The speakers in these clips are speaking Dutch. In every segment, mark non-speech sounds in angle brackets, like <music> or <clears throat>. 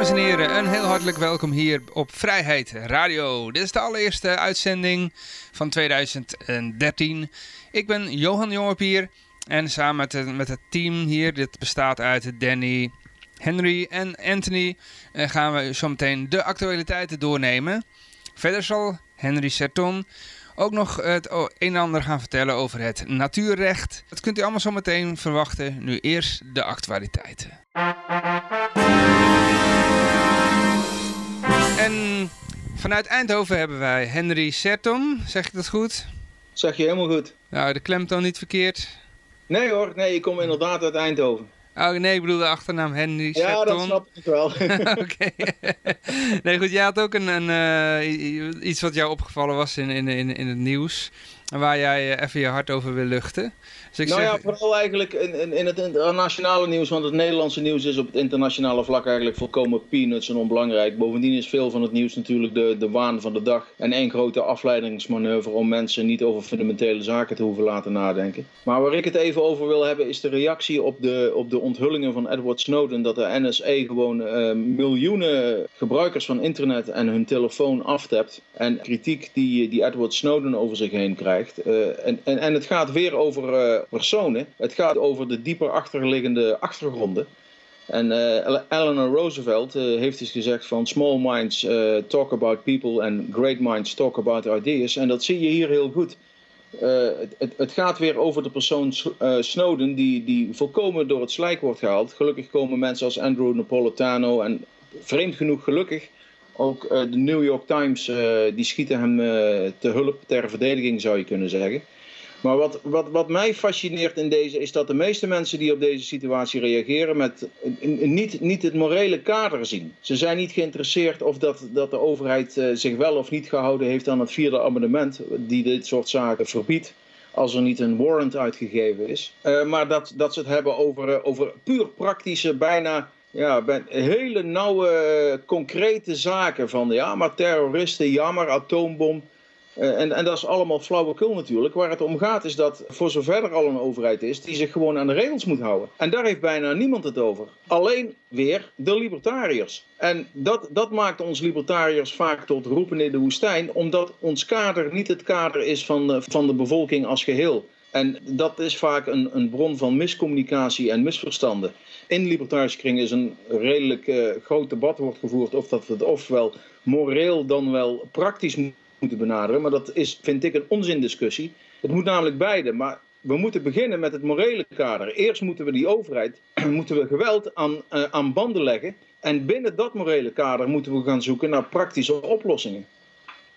Dames en heren, een heel hartelijk welkom hier op Vrijheid Radio. Dit is de allereerste uitzending van 2013. Ik ben Johan Jongepier en samen met het, met het team hier, dit bestaat uit Danny, Henry en Anthony, eh, gaan we zometeen de actualiteiten doornemen. Verder zal Henry Serton ook nog het een en ander gaan vertellen over het natuurrecht. Dat kunt u allemaal zometeen verwachten. Nu eerst de actualiteiten. En vanuit Eindhoven hebben wij Henry Serton. Zeg ik dat goed? Zeg je helemaal goed. Nou, de klemtoon niet verkeerd. Nee hoor, nee, ik kom inderdaad uit Eindhoven. Oh nee, ik bedoel de achternaam Henry Serton. Ja, dat snap ik wel. <laughs> Oké. nee, goed, jij had ook een, een, uh, iets wat jou opgevallen was in, in, in, in het nieuws. Waar jij uh, even je hart over wil luchten. Dus ik nou zeg... ja, vooral eigenlijk in, in, in het internationale nieuws. Want het Nederlandse nieuws is op het internationale vlak eigenlijk volkomen peanuts en onbelangrijk. Bovendien is veel van het nieuws natuurlijk de, de waan van de dag. En één grote afleidingsmanoeuvre om mensen niet over fundamentele zaken te hoeven laten nadenken. Maar waar ik het even over wil hebben is de reactie op de, op de onthullingen van Edward Snowden. Dat de NSA gewoon uh, miljoenen gebruikers van internet en hun telefoon aftapt. En kritiek die, die Edward Snowden over zich heen krijgt. Uh, en, en, en het gaat weer over... Uh, personen. Het gaat over de dieper achterliggende achtergronden. En uh, Eleanor Roosevelt heeft eens gezegd van small minds talk about people and great minds talk about ideas. En dat zie je hier heel goed. Het, het, gaat weer over de persoon Snowden die, die volkomen door het slijk wordt gehaald. Gelukkig komen mensen als Andrew Napolitano en vreemd genoeg gelukkig ook de New York Times, die schieten hem te hulp ter verdediging zou je kunnen zeggen. Maar wat, wat, wat mij fascineert in deze is dat de meeste mensen die op deze situatie reageren met niet, niet het morele kader zien. Ze zijn niet geïnteresseerd of dat, dat de overheid zich wel of niet gehouden heeft aan het vierde amendement die dit soort zaken verbiedt als er niet een warrant uitgegeven is. Maar dat, dat ze het hebben over, over puur praktische, bijna ja, hele nauwe, concrete zaken van ja, maar terroristen, ja, maar atoombom. Uh, en, en dat is allemaal flauwekul natuurlijk. Waar het om gaat is dat voor zover er al een overheid is, die zich gewoon aan de regels moet houden. En daar heeft bijna niemand het over. Alleen weer de libertariërs. En dat, dat maakt ons libertariërs vaak tot roepen in de woestijn, omdat ons kader niet het kader is van van de bevolking als geheel. En dat is vaak een, een bron van miscommunicatie en misverstanden. In libertarische kringen is een redelijk uh, groot debat wordt gevoerd of dat het ofwel moreel dan wel praktisch moet moeten benaderen. Maar dat is, vind ik, een onzindiscussie. Het moet namelijk beide. Maar we moeten beginnen met het morele kader. Eerst moeten we die overheid, <clears throat> moeten we geweld aan, uh, aan banden leggen. En binnen dat morele kader moeten we gaan zoeken naar praktische oplossingen.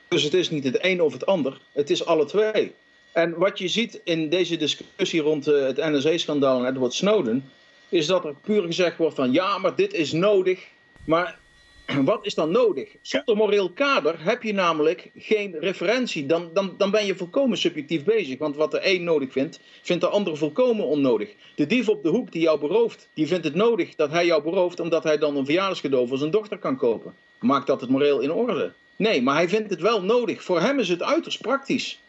Dus het is niet het een of het ander, het is alle twee. En wat je ziet in deze discussie rond uh, het NSA-schandaal en Edward Snowden, is dat er puur gezegd wordt van ja, maar dit is nodig. Maar <clears throat> wat is dan nodig? Zonder moreel kader heb je namelijk geen referentie. Dan, dan, dan ben je volkomen subjectief bezig. Want wat de een nodig vindt, vindt de ander volkomen onnodig. De dief op de hoek die jou berooft, die vindt het nodig dat hij jou berooft... omdat hij dan een verjaardagscadeau voor zijn dochter kan kopen. Maakt dat het moreel in orde? Nee, maar hij vindt het wel nodig. Voor hem is het uiterst praktisch.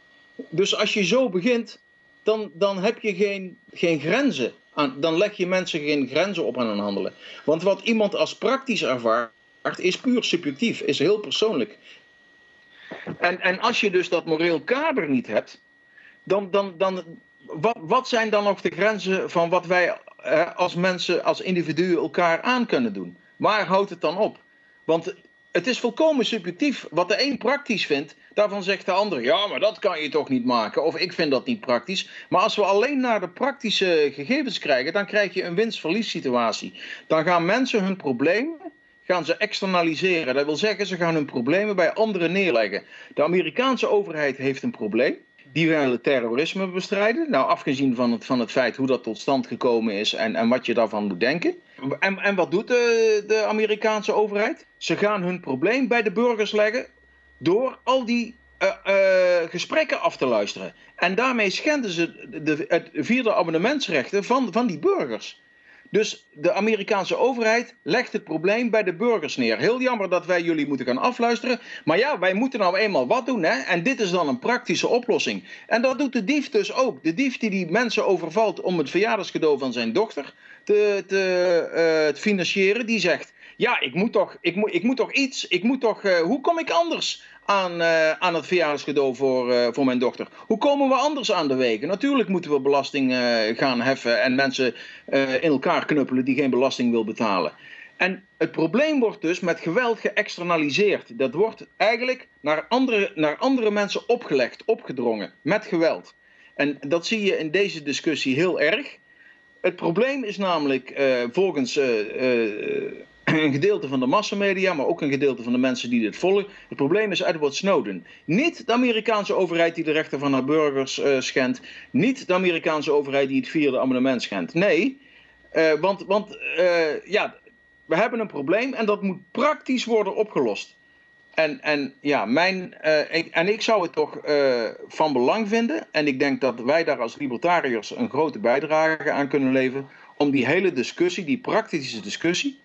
Dus als je zo begint, dan, dan heb je geen, geen grenzen. Aan, dan leg je mensen geen grenzen op aan hun handelen. Want wat iemand als praktisch ervaart is puur subjectief, is heel persoonlijk. En, en als je dus dat moreel kader niet hebt, dan, dan, dan wat, wat zijn dan nog de grenzen van wat wij eh, als mensen, als individuen elkaar aan kunnen doen? Waar houdt het dan op? Want het is volkomen subjectief. Wat de een praktisch vindt, daarvan zegt de ander: ja, maar dat kan je toch niet maken. Of ik vind dat niet praktisch. Maar als we alleen naar de praktische gegevens krijgen, dan krijg je een winst-verlies situatie. Dan gaan mensen hun problemen gaan ze externaliseren. Dat wil zeggen, ze gaan hun problemen bij anderen neerleggen. De Amerikaanse overheid heeft een probleem. Die willen terrorisme bestrijden. Nou, afgezien van het, van het feit hoe dat tot stand gekomen is en, en wat je daarvan moet denken. En, en wat doet de, de Amerikaanse overheid? Ze gaan hun probleem bij de burgers leggen door al die gesprekken af te luisteren. En daarmee schenden ze de, het vierde abonnementsrechten van, van die burgers. Dus de Amerikaanse overheid legt het probleem bij de burgers neer. Heel jammer dat wij jullie moeten gaan afluisteren. Maar ja, wij moeten nou eenmaal wat doen. Hè? En dit is dan een praktische oplossing. En dat doet de dief dus ook. De dief die die mensen overvalt om het verjaardagscadeau van zijn dochter te, te, uh, financieren, die zegt: Ja, ik moet toch, ik moet, ik moet toch iets. Ik moet toch, uh, hoe kom ik anders aan, uh, aan het verjaardagscadeau voor, uh, voor mijn dochter. Hoe komen we anders aan de wegen? Natuurlijk moeten we belasting uh, gaan heffen en mensen in elkaar knuppelen die geen belasting wil betalen. En het probleem wordt dus met geweld geëxternaliseerd. Dat wordt eigenlijk naar andere, naar andere mensen opgelegd, opgedrongen, met geweld. En dat zie je in deze discussie heel erg. Het probleem is namelijk volgens <clears throat> een gedeelte van de massamedia, maar ook een gedeelte van de mensen die dit volgen. Het probleem is Edward Snowden. Niet de Amerikaanse overheid die de rechten van haar burgers uh, schendt. Niet de Amerikaanse overheid die het vierde amendement schendt. Nee, uh, want, want uh, ja, we hebben een probleem en dat moet praktisch worden opgelost. En, en, ja, mijn, en ik zou het toch van belang vinden, en ik denk dat wij daar als libertariërs een grote bijdrage aan kunnen leveren, om die hele discussie, die praktische discussie,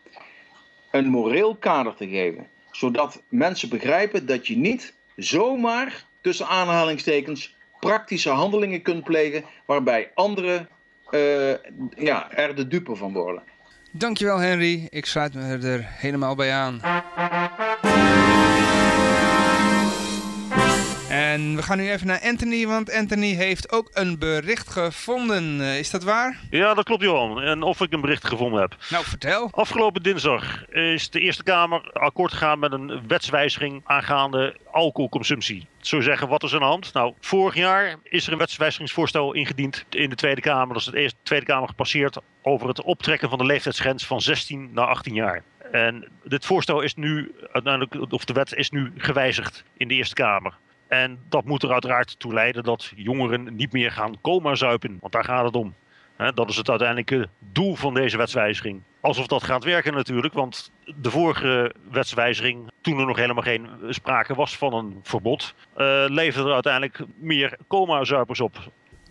een moreel kader te geven. Zodat mensen begrijpen dat je niet zomaar, tussen aanhalingstekens, praktische handelingen kunt plegen waarbij anderen uh, ja, er de dupe van worden. Dankjewel Henry, ik sluit me er helemaal bij aan. En we gaan nu even naar Anthony, want Anthony heeft ook een bericht gevonden. Uh, is dat waar? Ja, dat klopt Johan. En of ik een bericht gevonden heb. Nou, vertel. Afgelopen dinsdag is de Eerste Kamer akkoord gegaan met een wetswijziging aangaande alcoholconsumptie. Zo zeggen, wat is aan de hand? Nou, vorig jaar is er een wetswijzigingsvoorstel ingediend in de Tweede Kamer. Dat is de Tweede Kamer gepasseerd over het optrekken van de leeftijdsgrens van 16 naar 18 jaar. En dit voorstel is nu, uiteindelijk, of de wet is nu gewijzigd in de Eerste Kamer. En dat moet er uiteraard toe leiden dat jongeren niet meer gaan coma zuipen. Want daar gaat het om. dat is het uiteindelijke doel van deze wetswijziging. Alsof dat gaat werken natuurlijk, want de vorige wetswijziging, toen er nog helemaal geen sprake was van een verbod, uh, leverde er uiteindelijk meer coma-zuipers op.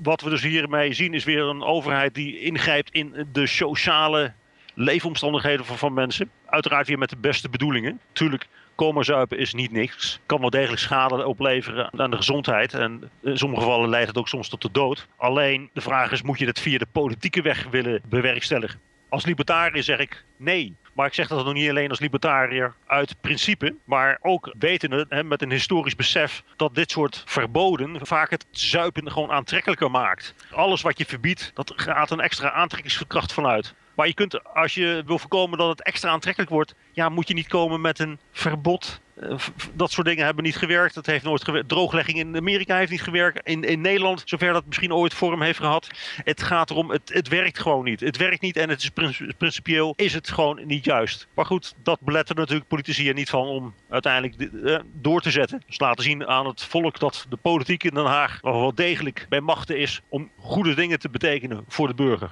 Wat we dus hiermee zien is weer een overheid die ingrijpt in de sociale leefomstandigheden van, van mensen. Uiteraard weer met de beste bedoelingen. Tuurlijk Komen zuipen is niet niks. Kan wel degelijk schade opleveren aan de gezondheid. En in sommige gevallen leidt het ook soms tot de dood. Alleen de vraag is, moet je het via de politieke weg willen bewerkstelligen? Als libertariër zeg ik nee. Maar ik zeg dat nog niet alleen als libertariër uit principe, maar ook wetende hè, met een historisch besef dat dit soort verboden vaak het zuipen gewoon aantrekkelijker maakt. Alles wat je verbiedt, dat gaat een extra aantrekkingskracht vanuit. Maar je kunt, als je wil voorkomen dat het extra aantrekkelijk wordt, ja, moet je niet komen met een verbod. Eh, dat soort dingen hebben niet gewerkt. Dat heeft nooit gewerkt. Drooglegging in Amerika heeft niet gewerkt. In, in Nederland, zover dat misschien ooit vorm heeft gehad. Het gaat erom, het, het werkt gewoon niet. Het werkt niet en het is principieel is het gewoon niet juist. Maar goed, dat beletten natuurlijk politici er niet van om uiteindelijk uh, door te zetten. Dus laten zien aan het volk dat de politiek in Den Haag wel degelijk bij machten is om goede dingen te betekenen voor de burger.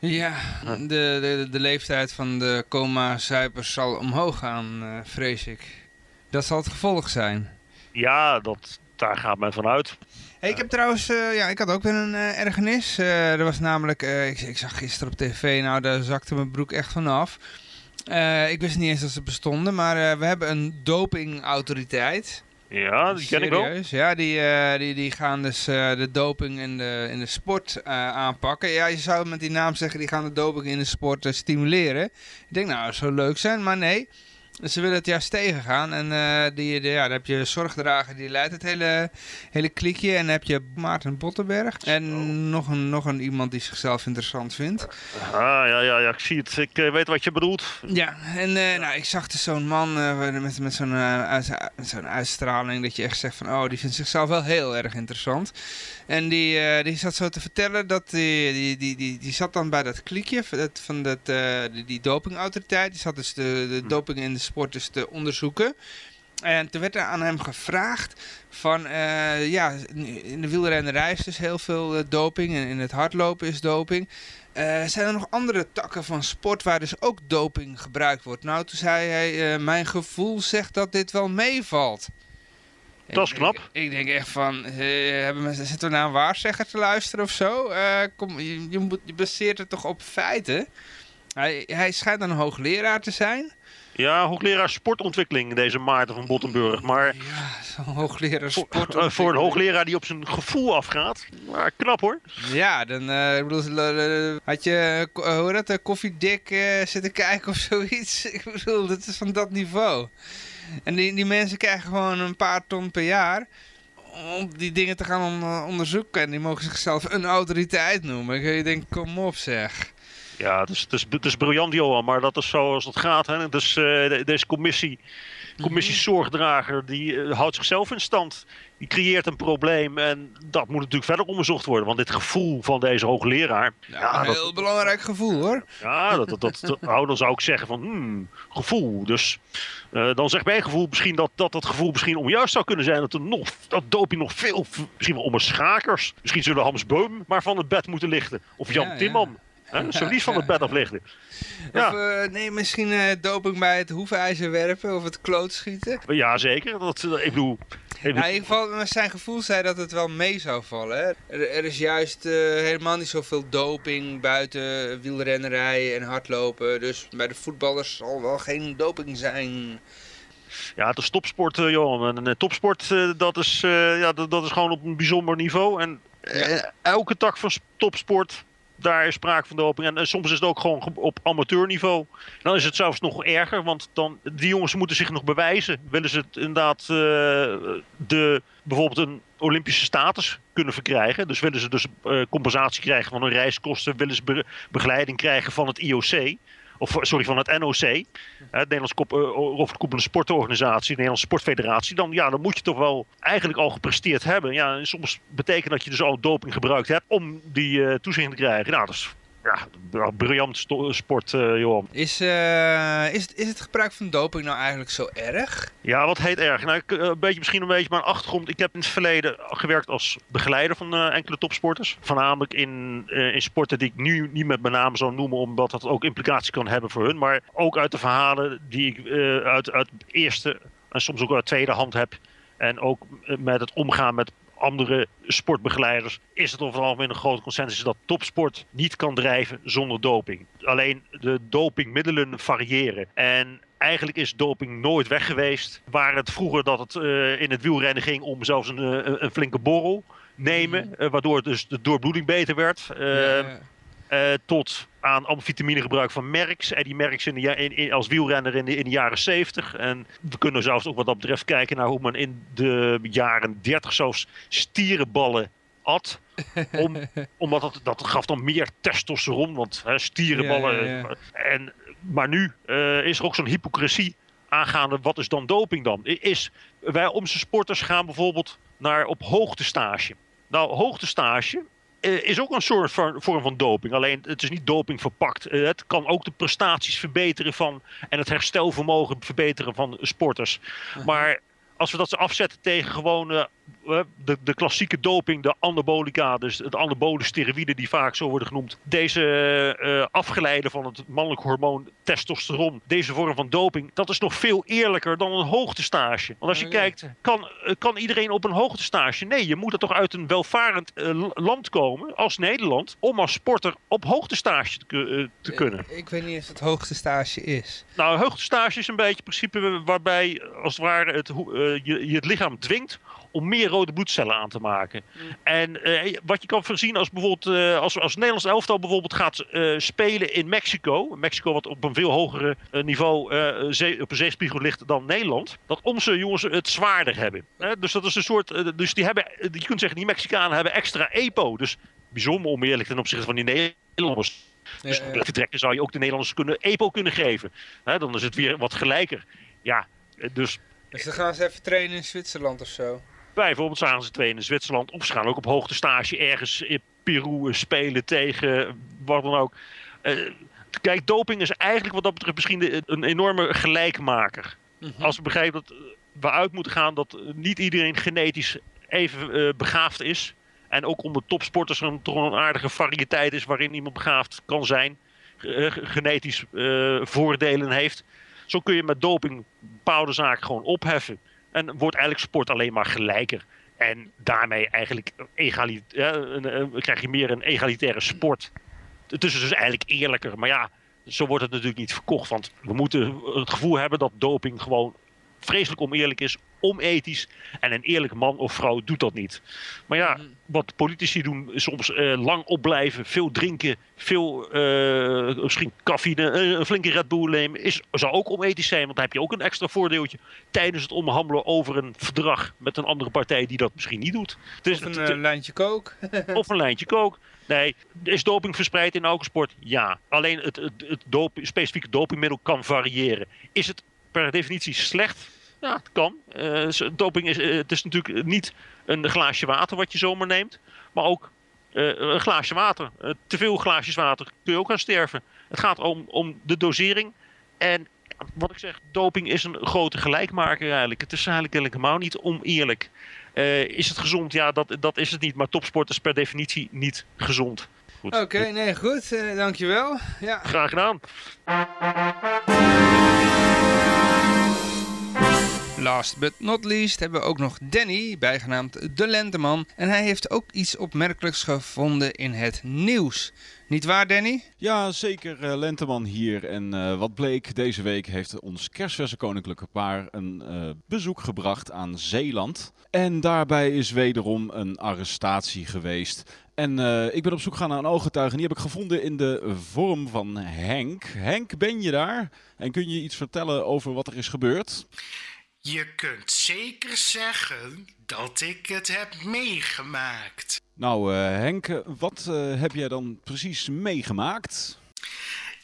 Ja, de, de, de leeftijd van de coma-zuipers zal omhoog gaan, uh, vrees ik. Dat zal het gevolg zijn. Ja, dat, daar gaat men vanuit. Hey, ik heb trouwens, uh, ja, ik had ook weer een uh, ergernis. Er was namelijk, ik, ik, zag gisteren op tv, nou daar zakte mijn broek echt vanaf. ik wist niet eens dat ze bestonden, maar we hebben een dopingautoriteit. Ja, die ken ik wel. Ja, die, uh, die, die gaan dus uh, de doping in de, in de sport uh, aanpakken. Ja, je zou met die naam zeggen, die gaan de doping in de sport stimuleren. Ik denk, nou, dat zou leuk zijn, maar nee. Ze willen het juist tegengaan. En uh, die, de, ja, dan heb je zorgdrager, die leidt het hele, hele klikje. En dan heb je Maarten Bottenberg. En nog een, nog een iemand die zichzelf interessant vindt. Ah, ja, ja, ja, ik zie het. Ik uh, weet wat je bedoelt. Ja, en uh, nou, ik zag dus zo'n man met, met zo'n zo'n uitstraling dat je echt zegt van... Oh, die vindt zichzelf wel heel erg interessant. En die, die zat zo te vertellen dat die, die, die, die, die zat dan bij dat klikje van dat, die, die dopingautoriteit. Die zat dus de, de hm. doping in de sport dus te onderzoeken. En toen werd er aan hem gevraagd van, uh, ja, in de wielrennerij is dus heel veel doping en in het hardlopen is doping. zijn er nog andere takken van sport waar dus ook doping gebruikt wordt? Nou, toen zei hij, mijn gevoel zegt dat dit wel meevalt. Dat is knap. Ik, ik denk echt van, eh, hebben mensen, zitten we naar een waarzegger te luisteren of zo? Eh, kom, je, je, moet, je baseert het toch op feiten? Hij, hij schijnt een hoogleraar te zijn. Ja, hoogleraar sportontwikkeling, deze Maarten van Bottenburg. Maar Ja, zo'n hoogleraar voor, sport. eh, voor een hoogleraar die op zijn gevoel afgaat, maar knap hoor. Ja, dan ik bedoel, eh, had je, hoe dat, eh, koffiedik zitten kijken of <laughs> zoiets. Ik bedoel, dat is van dat niveau. En die, die mensen krijgen gewoon een paar ton per jaar om die dingen te gaan on- onderzoeken. En die mogen zichzelf een autoriteit noemen. Je denkt, kom op zeg. Ja, het is, het, is, het is briljant Johan, maar dat is zoals het gaat. Hè. Dus eh, de- deze commissie, commissie zorgdrager, die eh, houdt zichzelf in stand. Die creëert een probleem en dat moet natuurlijk verder onderzocht worden. Want dit gevoel van deze hoogleraar, Ja, een dat- heel belangrijk gevoel hoor. Ja, dat, dat, dat, dat- nou, dan zou ik zeggen van, hmm, gevoel. Dus eh, dan zegt mijn gevoel misschien dat, dat dat gevoel misschien onjuist zou kunnen zijn. Dat, er nog, dat doping nog veel, misschien wel om een schakers. Misschien zullen Hans Beum maar van het bed moeten lichten. Of Jan Ja, ja. Hè, zo liefst van <laughs> het bed aflichten. Ja. Of eh, nee, misschien eh, doping bij het hoefijzer werpen of het klootschieten. Ja, zeker. Dat, eh, ik bedoel, Ja, in ieder geval, met zijn gevoel zei dat het wel mee zou vallen. Hè? Er, er is juist helemaal niet zoveel doping buiten wielrennerij en hardlopen. Dus bij de voetballers zal wel geen doping zijn. ja, het is topsport, Johan. En topsport, dat, is, ja, dat, dat is gewoon op een bijzonder niveau. En elke tak van topsport, daar is sprake van doping. En, eh, soms is het ook gewoon ge- op amateurniveau. Dan is het zelfs nog erger, want dan, die jongens moeten zich nog bewijzen. Willen ze het inderdaad eh, de, bijvoorbeeld een Olympische status kunnen verkrijgen. Dus willen ze dus eh, compensatie krijgen van hun reiskosten. Willen ze be- begeleiding krijgen van het IOC. Of sorry, van het NOC. hè, Het Nederlands uh, Overkoepelende Sportorganisatie, de Nederlandse Sportfederatie. Dan, ja, dan moet je toch wel eigenlijk al gepresteerd hebben. Ja, en soms betekent dat je dus al doping gebruikt hebt om die eh toezicht te krijgen. Nou, dat is ja, briljant sport, eh, Johan. Is, eh, is, het, is het gebruik van doping nou eigenlijk zo erg? Ja, wat heet erg? Nou, ik, eh, een beetje, misschien een beetje mijn achtergrond. Ik heb in het verleden gewerkt als begeleider van enkele topsporters. Voornamelijk in, in sporten die ik nu niet met mijn naam zou noemen, omdat dat ook implicatie kan hebben voor hun. Maar ook uit de verhalen die ik uit, uit eerste en soms ook uit tweede hand heb. En ook met het omgaan met andere sportbegeleiders is het over het algemeen een grote consensus dat topsport niet kan drijven zonder doping. Alleen de dopingmiddelen variëren. En eigenlijk is doping nooit weg geweest. Waar het vroeger dat het eh, in het wielrennen ging om zelfs een, eh, een, flinke borrel nemen, eh, waardoor dus de doorbloeding beter werd. Eh, Ja, eh, tot aan amfetaminegebruik van Merckx. En die Merckx in de, in, in- als wielrenner in de, in de jaren 70. En we kunnen zelfs ook wat dat betreft kijken naar hoe men in de jaren 30 zelfs stierenballen at. <laughs> Om, omdat dat, dat gaf dan meer testosteron. Want hè, stierenballen. Ja, ja, En, maar nu eh, is er ook zo'n hypocrisie aangaande. Wat is dan doping dan? Is, wij onze sporters gaan bijvoorbeeld naar op hoogtestage. Nou, hoogtestage eh, is ook een soort van, vorm van doping. Alleen het is niet doping verpakt. Eh, het kan ook de prestaties verbeteren van en het herstelvermogen verbeteren van sporters. Maar als we dat ze afzetten tegen gewoon eh, de, de klassieke doping, de anabolica, dus het anabole steroïden die vaak zo worden genoemd. Deze eh, afgeleide van het mannelijk hormoon testosteron, deze vorm van doping, dat is nog veel eerlijker dan een hoogtestage. Want als je kijkt, kan, eh, kan iedereen op een hoogtestage? Nee, je moet er toch uit een welvarend eh, land komen, als Nederland, om als sporter op hoogtestage te, ku- te kunnen. Ik, weet niet of het hoogste stage is. Nou, een hoogtestage is een beetje het principe waarbij als het ware het, je, je het lichaam dwingt om meer rode bloedcellen aan te maken. En eh, wat je kan voorzien als bijvoorbeeld eh, als, als Nederlands elftal bijvoorbeeld gaat eh, spelen in Mexico, Mexico wat op een veel hogere niveau zee, op een zeespiegel ligt dan Nederland, dat onze jongens het zwaarder hebben. Dus dat is een soort, dus die hebben, je kunt zeggen die Mexicanen hebben extra EPO, dus bijzonder oneerlijk ten opzichte van die Nederlanders. Dus Ja, vertrekken zou je ook de Nederlanders kunnen EPO kunnen geven. Hè, dan is het weer wat gelijker. Ja, dus Dus dan gaan ze even trainen in Zwitserland of zo. Bijvoorbeeld zagen ze twee in Zwitserland. Of ze gaan ook op hoogte stage ergens in Peru eh, spelen tegen wat dan ook. Eh, kijk, doping is eigenlijk wat dat betreft misschien de- een enorme gelijkmaker. Als we begrijpen dat eh, we uit moeten gaan dat eh, niet iedereen genetisch even eh, begaafd is. En ook onder topsporters er toch een aardige variëteit is waarin iemand begaafd kan zijn. eh, genetisch eh, voordelen heeft. Zo kun je met doping bepaalde zaken gewoon opheffen. En wordt eigenlijk sport alleen maar gelijker. En daarmee eigenlijk egalit ja, krijg je meer een egalitaire sport. Het is dus eigenlijk eerlijker. Maar ja, zo wordt het natuurlijk niet verkocht. Want we moeten het gevoel hebben dat doping gewoon vreselijk oneerlijk is, onethisch. En een eerlijk man of vrouw doet dat niet. Maar ja, mhm. wat politici doen, soms uh, lang opblijven, veel drinken, veel uh, misschien cafeïne, uh, een flinke Red Bull nemen, is, zou ook onethisch zijn. Want dan heb je ook een extra voordeeltje tijdens het onderhandelen over een verdrag met een andere partij die dat misschien niet doet. Dus of een lijntje kook. <laughs> of een lijntje kook. Nee, is doping verspreid in elke sport? Ja. Alleen het, het, het doping, specifieke dopingmiddel kan variëren. Is het per definitie slecht? Ja, het kan. Uh, doping is, uh, het is natuurlijk niet een glaasje water wat je zomaar neemt. Maar ook uh, een glaasje water. te veel glaasjes water kun je ook gaan sterven. Het gaat om, om de dosering. En wat ik zeg, doping is een grote gelijkmaker eigenlijk. Het is eigenlijk helemaal niet oneerlijk. is het gezond? Ja, dat, dat is het niet. Maar topsport is per definitie niet gezond. Oké, nee, goed. Uh, dankjewel. Ja. Graag gedaan. Last but not least hebben we ook nog Danny, bijgenaamd De Lenteman. En hij heeft ook iets opmerkelijks gevonden in het nieuws. Niet waar, Danny? Ja, zeker. Uh, Lenteman hier. En uh, wat bleek, deze week heeft ons kerstverse koninklijke paar een uh, bezoek gebracht aan Zeeland. En daarbij is wederom een arrestatie geweest. En ik ben op zoek gegaan naar een ooggetuige. Die heb ik gevonden in de vorm van Henk. Henk, ben je daar? En kun je iets vertellen over wat er is gebeurd? Je kunt zeker zeggen dat ik het heb meegemaakt. Nou, uh, Henk, wat uh, heb jij dan precies meegemaakt?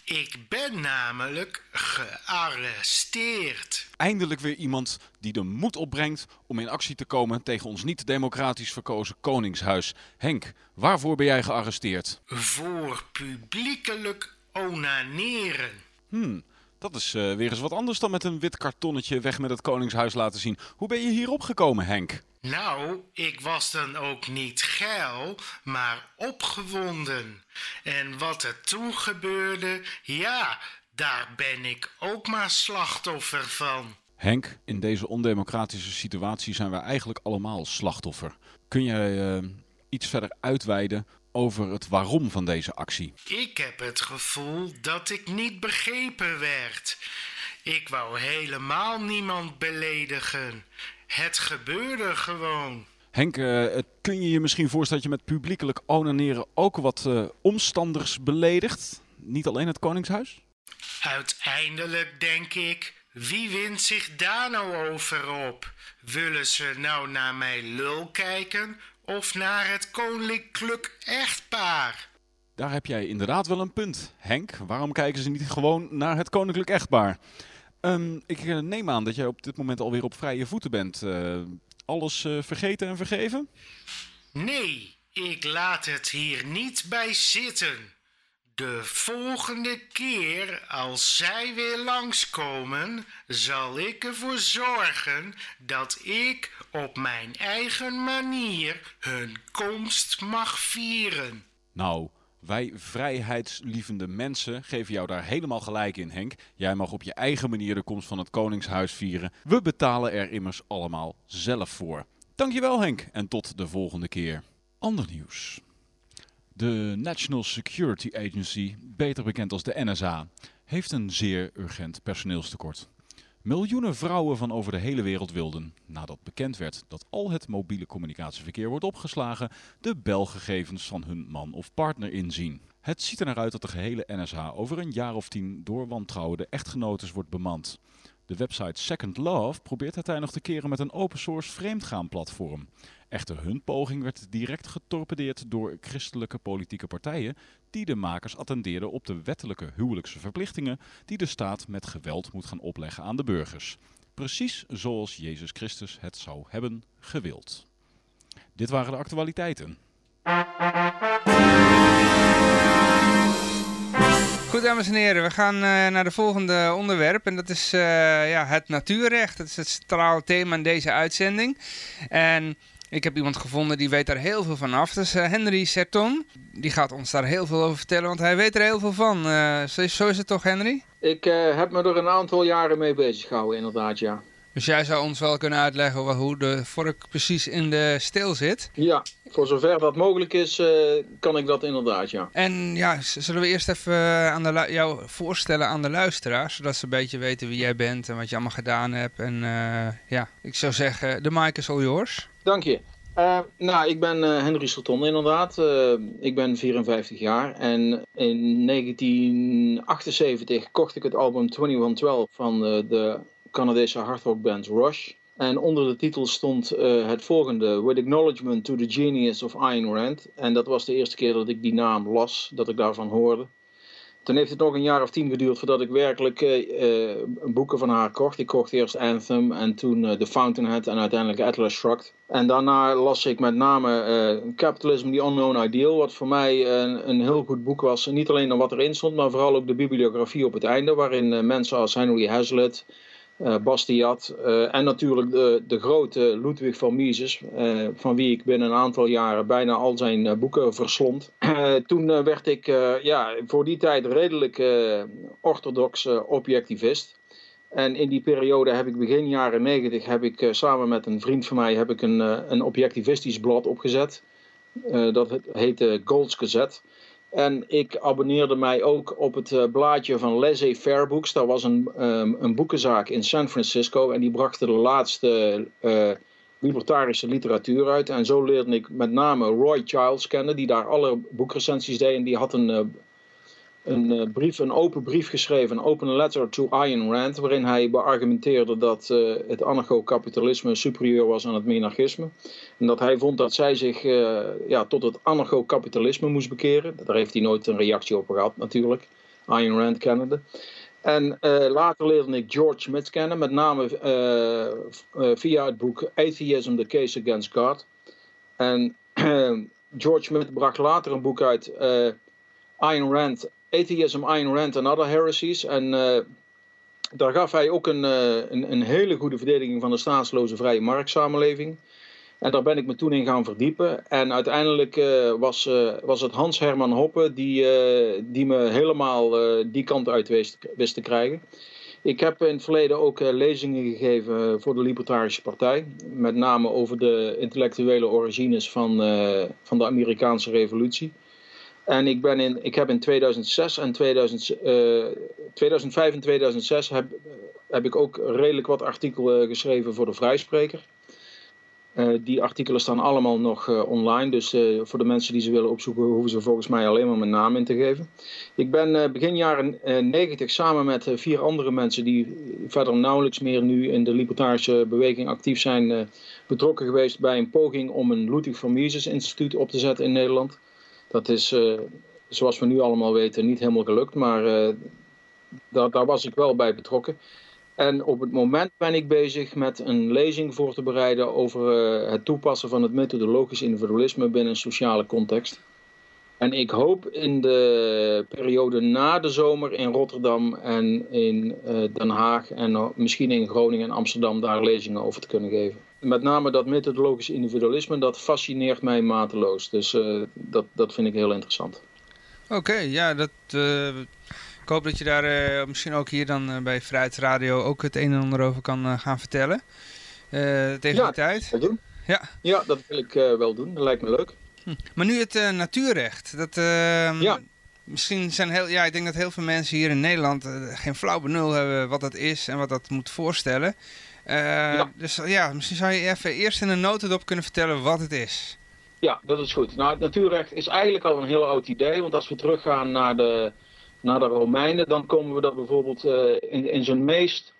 Ik ben namelijk gearresteerd. Eindelijk weer iemand die de moed opbrengt om in actie te komen tegen ons niet democratisch verkozen koningshuis. Henk, waarvoor ben jij gearresteerd? Voor publiekelijk onaneren. Hmm, dat is uh, weer eens wat anders dan met een wit kartonnetje weg met het Koningshuis laten zien. Hoe ben je hierop gekomen, Henk? Nou, ik was dan ook niet geil, maar opgewonden. En wat er toen gebeurde, ja, daar ben ik ook maar slachtoffer van. Henk, in deze ondemocratische situatie zijn wij eigenlijk allemaal slachtoffer. Kun jij uh, iets verder uitweiden over het waarom van deze actie. Ik heb het gevoel dat ik niet begrepen werd. Ik wou helemaal niemand beledigen. Het gebeurde gewoon. Henk, uh, kun je je misschien voorstellen dat je met publiekelijk onaneren ook wat uh, omstanders beledigt? Niet alleen het Koningshuis? Uiteindelijk denk ik, wie wint zich daar nou over op? Willen ze nou naar mijn lul kijken of naar het koninklijk echtpaar. Daar heb jij inderdaad wel een punt, Henk. Waarom kijken ze niet gewoon naar het koninklijk echtpaar? Um, ik eh, neem aan dat jij op dit moment alweer op vrije voeten bent. Uh, alles uh, vergeten en vergeven? Nee, ik laat het hier niet bij zitten. De volgende keer als zij weer langskomen, zal ik ervoor zorgen dat ik op mijn eigen manier hun komst mag vieren. Nou, wij vrijheidslievende mensen geven jou daar helemaal gelijk in, Henk. Jij mag op je eigen manier de komst van het Koningshuis vieren. We betalen er immers allemaal zelf voor. Dankjewel, Henk, en tot de volgende keer. Ander nieuws. De National Security Agency, beter bekend als de NSA, heeft een zeer urgent personeelstekort. Miljoenen vrouwen van over de hele wereld wilden, nadat bekend werd dat al het mobiele communicatieverkeer wordt opgeslagen, de belgegevens van hun man of partner inzien. Het ziet er naar uit dat de gehele NSA over een jaar of tien door wantrouwende echtgenotes wordt bemand. De website Second Love probeert het nog te keren met een open source vreemdgaan platform. Echter hun poging werd direct getorpedeerd door christelijke politieke partijen die de makers attendeerden op de wettelijke huwelijkse verplichtingen die de staat met geweld moet gaan opleggen aan de burgers. Precies zoals Jezus Christus het zou hebben gewild. Dit waren de actualiteiten. Goed, dames en heren, we gaan uh, naar de volgende onderwerp. En dat is uh, ja, het natuurrecht. Dat is het centrale thema in deze uitzending. En ik heb iemand gevonden die weet daar heel veel van af. Dat is uh, Henry Serton. Die gaat ons daar heel veel over vertellen, want hij weet er heel veel van. Uh, zo, zo, is het toch, Henry? Ik uh, heb me er een aantal jaren mee bezig gehouden, inderdaad, ja. Dus jij zou ons wel kunnen uitleggen wat, hoe de vork precies in de steel zit? Ja, voor zover dat mogelijk is, uh, kan ik dat inderdaad, ja. En ja, zullen we eerst even aan de jou voorstellen aan de luisteraars, zodat ze een beetje weten wie jij bent en wat je allemaal gedaan hebt. En uh, ja, ik zou zeggen, de mic is all yours. Dank je. Uh, nou, ik ben uh, Henry Serton inderdaad. Uh, ik ben 54 jaar en in 1978 kocht ik het album 2112 van de Canadese hardrockband Rush. En onder de titel stond het volgende: With acknowledgement to the genius of Ayn Rand. En dat was de eerste keer dat ik die naam las, dat ik daarvan hoorde. Toen heeft het nog een jaar of tien geduurd voordat ik werkelijk uh, boeken van haar kocht. Ik kocht eerst Anthem en toen uh, The Fountainhead en uiteindelijk Atlas Shrugged. En daarna las ik met name Capitalism, The Unknown Ideal, wat voor mij een, een, heel goed boek was. Niet alleen om wat erin stond, maar vooral ook de bibliografie op het einde, waarin mensen als Henry Hazlitt, uh, Bastiat uh, en natuurlijk de, de grote Ludwig van Mises, uh, van wie ik binnen een aantal jaren bijna al zijn boeken verslond. <clears throat> toen werd ik ja, voor die tijd redelijk orthodox objectivist. En in die periode heb ik begin jaren negentig heb ik samen met een vriend van mij heb ik een, een objectivistisch blad opgezet. dat heette Gold's Gazette. En ik abonneerde mij ook op het uh, blaadje van Laissez-faire Books. Dat was een, um, een boekenzaak in San Francisco. En die brachten de laatste uh, libertarische literatuur uit. En zo leerde ik met name Roy Childs kennen, die daar alle boekrecensies deed. En die had een, uh, een uh, brief, een open brief geschreven, een open letter to Ayn Rand, waarin hij beargumenteerde dat uh, het anarcho-kapitalisme superieur was aan het minarchisme. En dat hij vond dat zij zich uh, ja, tot het anarcho-kapitalisme moest bekeren. Daar heeft hij nooit een reactie op gehad, natuurlijk. Ayn Rand kennende. En later leerde ik George Smith kennen, met name via het boek Atheism, The Case Against God. En <clears throat> George Smith bracht later een boek uit, Ayn Rand Atheism, Ayn Rand and Other Heresies. En uh, daar gaf hij ook een, uh, een, een, hele goede verdediging van de staatsloze vrije marktsamenleving. En daar ben ik me toen in gaan verdiepen. En uiteindelijk uh, was, was het Hans Herman Hoppe die, die me helemaal die kant uit wist, wist, te krijgen. Ik heb in het verleden ook lezingen gegeven voor de Libertarische Partij. Met name over de intellectuele origines van, van de Amerikaanse revolutie. En ik, ben in, ik heb in 2006 en 2000, uh, 2005 en 2006 heb, heb ik ook redelijk wat artikelen geschreven voor de Vrijspreker. Uh, die artikelen staan allemaal nog uh, online, dus voor de mensen die ze willen opzoeken hoeven ze volgens mij alleen maar mijn naam in te geven. Ik ben begin jaren 90 samen met vier andere mensen die verder nauwelijks meer nu in de libertarische beweging actief zijn, betrokken geweest bij een poging om een Ludwig van Mises instituut op te zetten in Nederland. Dat is, uh, zoals we nu allemaal weten, niet helemaal gelukt, maar uh, daar, daar was ik wel bij betrokken. En op het moment ben ik bezig met een lezing voor te bereiden over uh, het toepassen van het methodologisch individualisme binnen een sociale context. En ik hoop in de periode na de zomer in Rotterdam en in Den Haag en misschien in Groningen en Amsterdam daar lezingen over te kunnen geven met name dat methodologisch individualisme, dat fascineert mij mateloos. Dus uh, dat, dat vind ik heel interessant. Oké, ja, dat, uh, ik hoop dat je daar uh, misschien ook hier dan bij Vrijheid Radio ook het een en ander over kan gaan vertellen. tegen ja, die tijd. Dat doen. Ja. ja, dat wil ik wel doen. Dat lijkt me leuk. Hm. Maar nu het natuurrecht. Dat, ehm, ja. Misschien zijn heel, ja, ik denk dat heel veel mensen hier in Nederland geen flauw benul hebben wat dat is en wat dat moet voorstellen. Ja. Dus ja, misschien zou je even eerst in een notendop kunnen vertellen wat het is. Ja, dat is goed. Nou, het natuurrecht is eigenlijk al een heel oud idee. Want als we teruggaan naar de, naar de Romeinen, dan komen we dat bijvoorbeeld uh, in, in zijn meest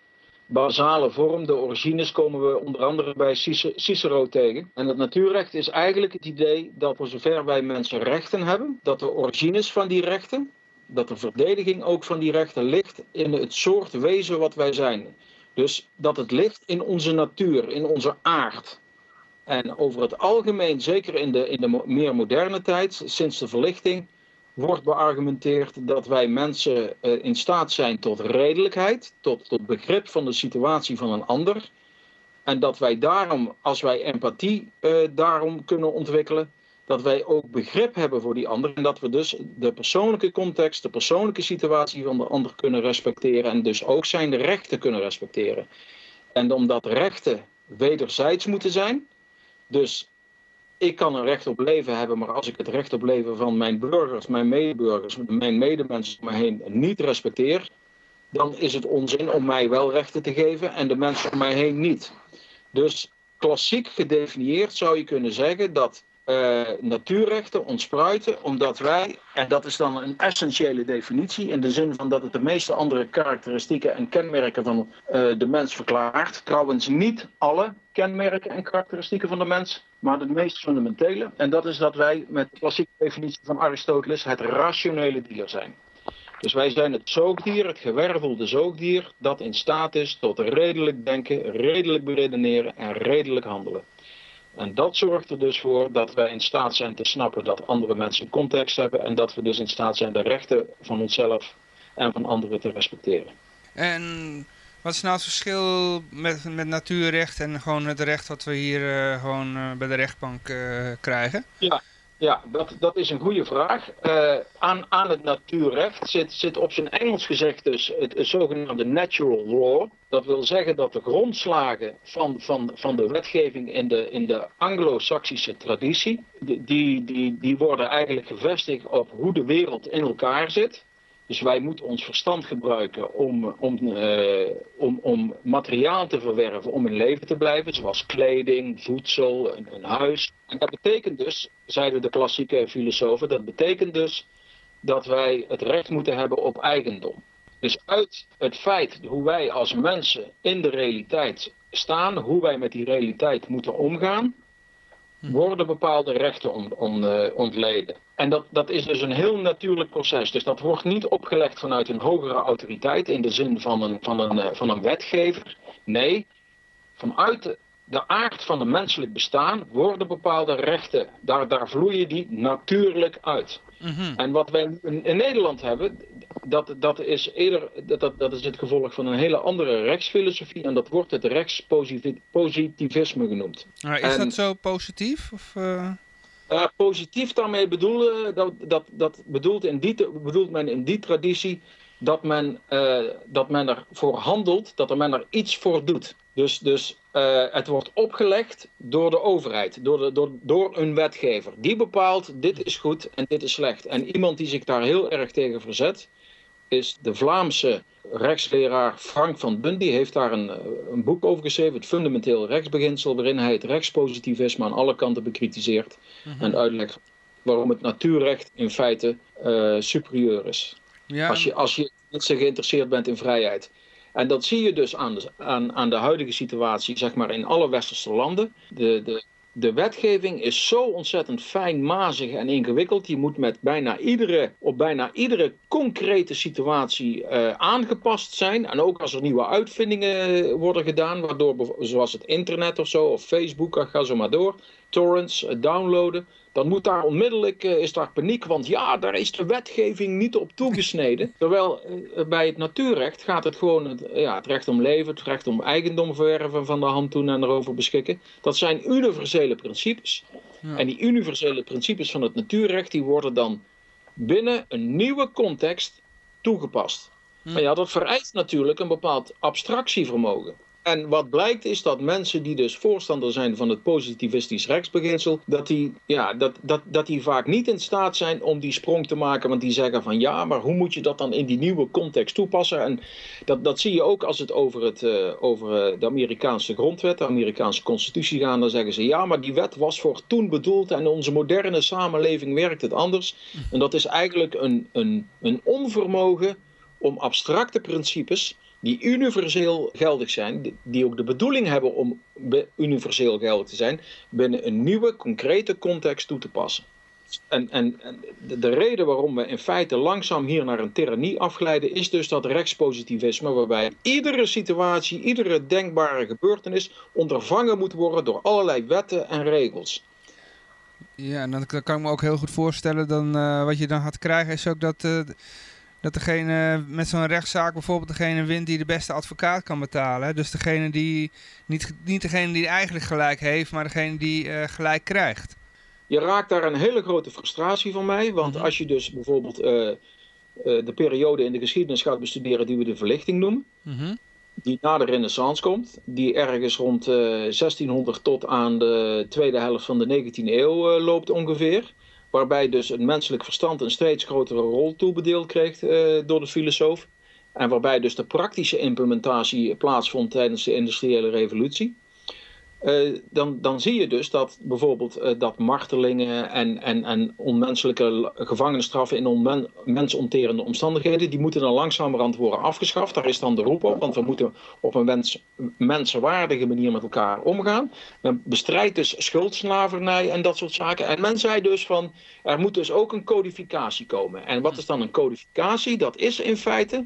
basale vorm, de origines, komen we onder andere bij Cicero tegen. En het natuurrecht is eigenlijk het idee dat voor zover wij mensen rechten hebben, dat de origines van die rechten, dat de verdediging ook van die rechten ligt in het soort wezen wat wij zijn. Dus dat het ligt in onze natuur, in onze aard. En over het algemeen, zeker in de, in de meer moderne tijd, sinds de verlichting, wordt beargumenteerd dat wij mensen uh, in staat zijn tot redelijkheid, tot, tot begrip van de situatie van een ander. En dat wij daarom, als wij empathie uh, daarom kunnen ontwikkelen, dat wij ook begrip hebben voor die ander. En dat we dus de persoonlijke context, de persoonlijke situatie van de ander kunnen respecteren. En dus ook zijn rechten kunnen respecteren. En omdat rechten wederzijds moeten zijn. Dus ik kan een recht op leven hebben, maar als ik het recht op leven van mijn burgers, mijn medeburgers, mijn medemensen om me heen niet respecteer, dan is het onzin om mij wel rechten te geven en de mensen om mij heen niet. Dus klassiek gedefinieerd zou je kunnen zeggen dat uh, natuurrechten ontspruiten omdat wij, en dat is dan een essentiële definitie in de zin van dat het de meeste andere karakteristieken en kenmerken van uh, de mens verklaart. Trouwens niet alle kenmerken en karakteristieken van de mens, maar de meest fundamentele. En dat is dat wij met de klassieke definitie van Aristoteles het rationele dier zijn. Dus wij zijn het zoogdier, het gewervelde zoogdier, dat in staat is tot redelijk denken, redelijk beredeneren en redelijk handelen. En dat zorgt er dus voor dat wij in staat zijn te snappen dat andere mensen context hebben en dat we dus in staat zijn de rechten van onszelf en van anderen te respecteren. En wat is nou het verschil met, met natuurrecht en gewoon het recht wat we hier uh, gewoon uh, bij de rechtbank uh, krijgen? Ja, ja, dat, dat is een goede vraag. Uh, aan, aan het natuurrecht zit, zit op zijn Engels gezegd dus het, het, zogenaamde natural law. Dat wil zeggen dat de grondslagen van, van, van de wetgeving in de, in de anglo-saxische traditie, die, die, die worden eigenlijk gevestigd op hoe de wereld in elkaar zit. Dus wij moeten ons verstand gebruiken om, om, uh, om, om materiaal te verwerven om in leven te blijven, zoals kleding, voedsel, een, een, huis. En dat betekent dus, zeiden de klassieke filosofen, dat betekent dus dat wij het recht moeten hebben op eigendom. Dus uit het feit hoe wij als mensen in de realiteit staan, hoe wij met die realiteit moeten omgaan, worden bepaalde rechten on, on, uh, ontleden. En dat, dat is dus een heel natuurlijk proces. Dus dat wordt niet opgelegd vanuit een hogere autoriteit in de zin van een, van een, uh, van een wetgever. Nee, vanuit de, aard van het menselijk bestaan worden bepaalde rechten, daar, daar vloeien die natuurlijk uit. Mm -hmm. En wat wij in, in, Nederland hebben, dat, dat, is eerder, dat, dat, dat is het gevolg van een hele andere rechtsfilosofie en dat wordt het rechtspositivisme genoemd. Maar is en, dat zo positief? Of, uh... Uh, positief daarmee bedoelen, dat, dat, dat bedoelt, in die, bedoelt men in die traditie dat men, uh, dat men ervoor handelt, dat er men er iets voor doet. Dus, dus uh, het wordt opgelegd door de overheid, door, de, door, door een wetgever. Die bepaalt dit is goed en dit is slecht. En iemand die zich daar heel erg tegen verzet, is de Vlaamse rechtsleraar Frank van Dun. Die heeft daar een, een boek over geschreven, het fundamenteel rechtsbeginsel, waarin hij het rechtspositivisme aan alle kanten bekritiseert mm -hmm. en uitlegt waarom het natuurrecht in feite uh, superieur is. Ja. Als je, als je mensen geïnteresseerd bent in vrijheid. En dat zie je dus aan de, aan, aan de huidige situatie, zeg maar, in alle westerse landen. De, de, de wetgeving is zo ontzettend fijnmazig en ingewikkeld. Je moet met bijna iedere, op bijna iedere concrete situatie uh, aangepast zijn. En ook als er nieuwe uitvindingen worden gedaan, waardoor, zoals het internet of zo, of Facebook, ga zo maar door, torrents, uh, downloaden dan moet daar onmiddellijk, uh, is daar paniek, want ja, daar is de wetgeving niet op toegesneden. <laughs> Terwijl uh, bij het natuurrecht gaat het gewoon, het, ja, het recht om leven, het recht om eigendom verwerven van de hand doen en erover beschikken. Dat zijn universele principes. Ja. En die universele principes van het natuurrecht, die worden dan binnen een nieuwe context toegepast. Hm. Maar ja, dat vereist natuurlijk een bepaald abstractievermogen. En wat blijkt is dat mensen die dus voorstander zijn van het positivistisch rechtsbeginsel, dat die, ja, dat, dat, dat die vaak niet in staat zijn om die sprong te maken. Want die zeggen van ja, maar hoe moet je dat dan in die nieuwe context toepassen? En dat, dat zie je ook als het over, het, uh, over de Amerikaanse grondwet, de Amerikaanse constitutie gaat. Dan zeggen ze ja, maar die wet was voor toen bedoeld en onze moderne samenleving werkt het anders. En dat is eigenlijk een, een, een onvermogen om abstracte principes die universeel geldig zijn, die ook de bedoeling hebben om universeel geldig te zijn, binnen een nieuwe, concrete context toe te passen. En, en, en de, de, reden waarom we in feite langzaam hier naar een tirannie afglijden, is dus dat rechtspositivisme, waarbij iedere situatie, iedere denkbare gebeurtenis ondervangen moet worden door allerlei wetten en regels. Ja, en dan kan ik me ook heel goed voorstellen, dan, uh, wat je dan gaat krijgen, is ook dat. Uh, dat degene met zo'n rechtszaak bijvoorbeeld degene wint die de beste advocaat kan betalen. Dus degene die, niet, niet degene die eigenlijk gelijk heeft, maar degene die uh, gelijk krijgt. Je raakt daar een hele grote frustratie van mij. Want -hmm. als je dus bijvoorbeeld uh, uh, de periode in de geschiedenis gaat bestuderen die we de verlichting noemen. -hmm. die na de renaissance komt. Die ergens rond 1600 tot aan de tweede helft van de 19e eeuw loopt ongeveer. Waarbij dus het menselijk verstand een steeds grotere rol toebedeeld kreeg door de filosoof. En waarbij dus de praktische implementatie plaatsvond tijdens de industriële revolutie. Uh, dan, dan zie je dus dat bijvoorbeeld uh, dat martelingen en, en, en onmenselijke gevangenisstraffen in onmensonterende omstandigheden, die moeten dan langzamerhand worden afgeschaft. Daar is dan de roep op, want we moeten op een mens, mensenwaardige manier met elkaar omgaan. Men bestrijdt dus schuldslavernij en dat soort zaken. En men zei dus van, er moet dus ook een codificatie komen. En wat is dan een codificatie? Dat is in feite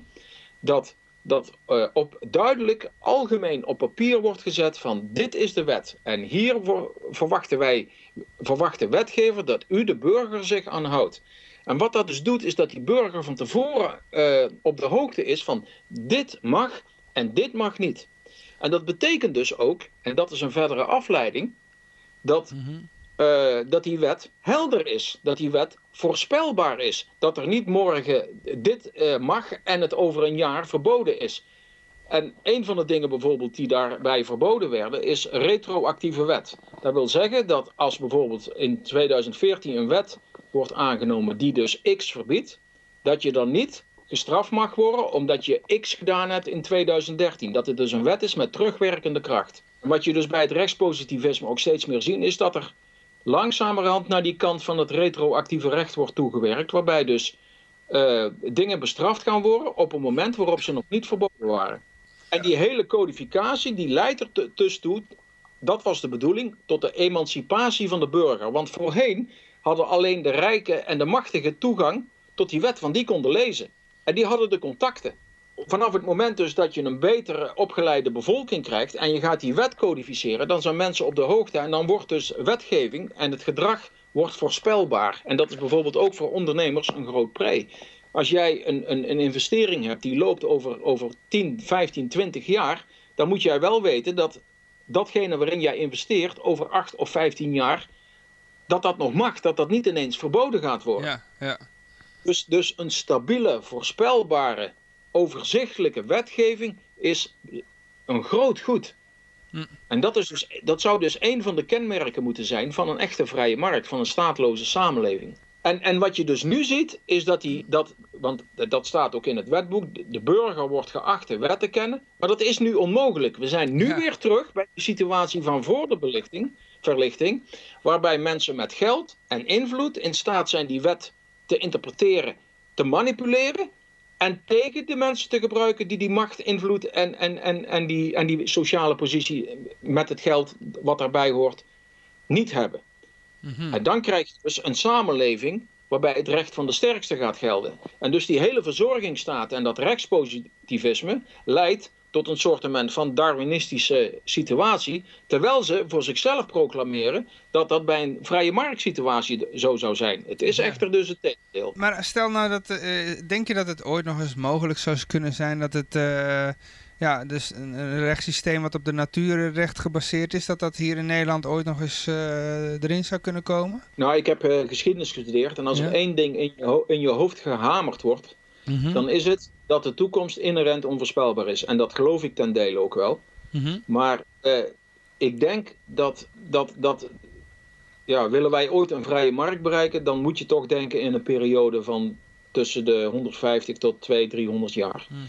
dat dat uh, op duidelijk algemeen op papier wordt gezet van dit is de wet. En hier verwachten wij, verwacht de wetgever dat u de burger zich aan houdt. En wat dat dus doet, is dat die burger van tevoren uh, op de hoogte is van dit mag en dit mag niet. En dat betekent dus ook, en dat is een verdere afleiding, dat mm uh, dat die wet helder is, dat die wet voorspelbaar is. Dat er niet morgen dit uh, mag en het over een jaar verboden is. En een van de dingen bijvoorbeeld die daarbij verboden werden is retroactieve wet. Dat wil zeggen dat als bijvoorbeeld in 2014 een wet wordt aangenomen die dus X verbiedt, dat je dan niet gestraft mag worden omdat je X gedaan hebt in 2013. Dat het dus een wet is met terugwerkende kracht. Wat je dus bij het rechtspositivisme ook steeds meer ziet, is dat er langzamerhand naar die kant van het retroactieve recht wordt toegewerkt. Waarbij dus uh, dingen bestraft gaan worden op een moment waarop ze nog niet verboden waren. En die hele codificatie die leidt er dus toe, dat was de bedoeling, tot de emancipatie van de burger. Want voorheen hadden alleen de rijken en de machtigen toegang tot die wet, want die konden lezen. En die hadden de contacten vanaf het moment dus dat je een betere opgeleide bevolking krijgt en je gaat die wet codificeren, dan zijn mensen op de hoogte en dan wordt dus wetgeving en het gedrag wordt voorspelbaar. En dat is bijvoorbeeld ook voor ondernemers een groot pre. Als jij een, een, een investering hebt die loopt over, over 10, 15, 20 jaar, dan moet jij wel weten dat datgene waarin jij investeert over 8 of 15 jaar, dat dat nog mag, dat dat niet ineens verboden gaat worden. Ja, ja. Dus, dus een stabiele, voorspelbare overzichtelijke wetgeving is een groot goed. Hm. En dat, is dus, dat zou dus een van de kenmerken moeten zijn van een echte vrije markt, van een staatloze samenleving. En, en wat je dus nu ziet, is dat die, dat, want dat staat ook in het wetboek, de burger wordt geacht de wet te kennen, maar dat is nu onmogelijk. We zijn nu weer terug bij de situatie van voor de belichting, verlichting, waarbij mensen met geld en invloed in staat zijn die wet te interpreteren, te manipuleren en tegen de mensen te gebruiken die die macht, invloed en, en, en, en, die, en die sociale positie met het geld wat daarbij hoort, niet hebben. Mhm. En dan krijg je dus een samenleving waarbij het recht van de sterkste gaat gelden. En dus die hele verzorgingsstaat en dat rechtspositivisme leidt tot een soort van Darwinistische situatie, terwijl ze voor zichzelf proclameren dat dat bij een vrije marktsituatie zo zou zijn. Het is echter dus het tegendeel. Maar stel nou dat, uh, denk je dat het ooit nog eens mogelijk zou kunnen zijn dat het, uh, ja, dus een, rechtssysteem wat op de natuurrecht gebaseerd is, dat dat hier in Nederland ooit nog eens uh, erin zou kunnen komen? Nou, ik heb geschiedenis gestudeerd en als er één ding in je, in je hoofd gehamerd wordt, mhm. dan is het dat de toekomst inherent onvoorspelbaar is. En dat geloof ik ten dele ook wel. Mhm. Maar eh, ik denk dat, dat, dat ja, willen wij ooit een vrije markt bereiken, dan moet je toch denken in een periode van tussen de 150 tot 200, 300 jaar. Mhm.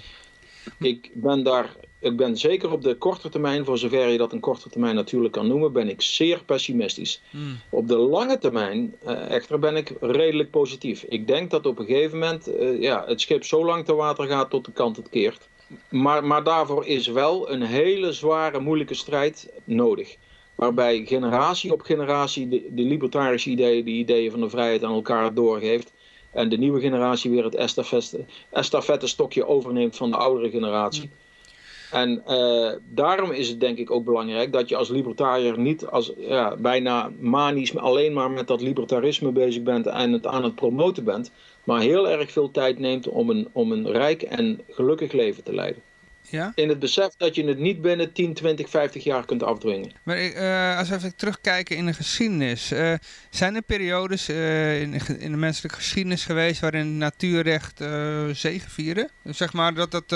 Ik ben daar ik ben zeker op de korte termijn, voor zover je dat een korte termijn natuurlijk kan noemen, ben ik zeer pessimistisch. Hmm. Op de lange termijn uh, echter ben ik redelijk positief. Ik denk dat op een gegeven moment uh, ja, het schip zo lang te water gaat tot de kant het keert. Maar, maar daarvoor is wel een hele zware, moeilijke strijd nodig. Waarbij generatie op generatie de, de libertarische ideeën, de ideeën van de vrijheid aan elkaar doorgeeft. En de nieuwe generatie weer het estafette, estafette stokje overneemt van de oudere generatie. Hmm. En uh, daarom is het denk ik ook belangrijk dat je als libertariër niet als ja, bijna manisch alleen maar met dat libertarisme bezig bent en het aan het promoten bent, maar heel erg veel tijd neemt om een, om een rijk en gelukkig leven te leiden. Ja? In het besef dat je het niet binnen 10, 20, 50 jaar kunt afdwingen. Maar ik, uh, als we even terugkijken in de geschiedenis. Uh, zijn er periodes uh, in, in, de menselijke geschiedenis geweest waarin natuurrecht zegevieren? Zeg maar dat, dat,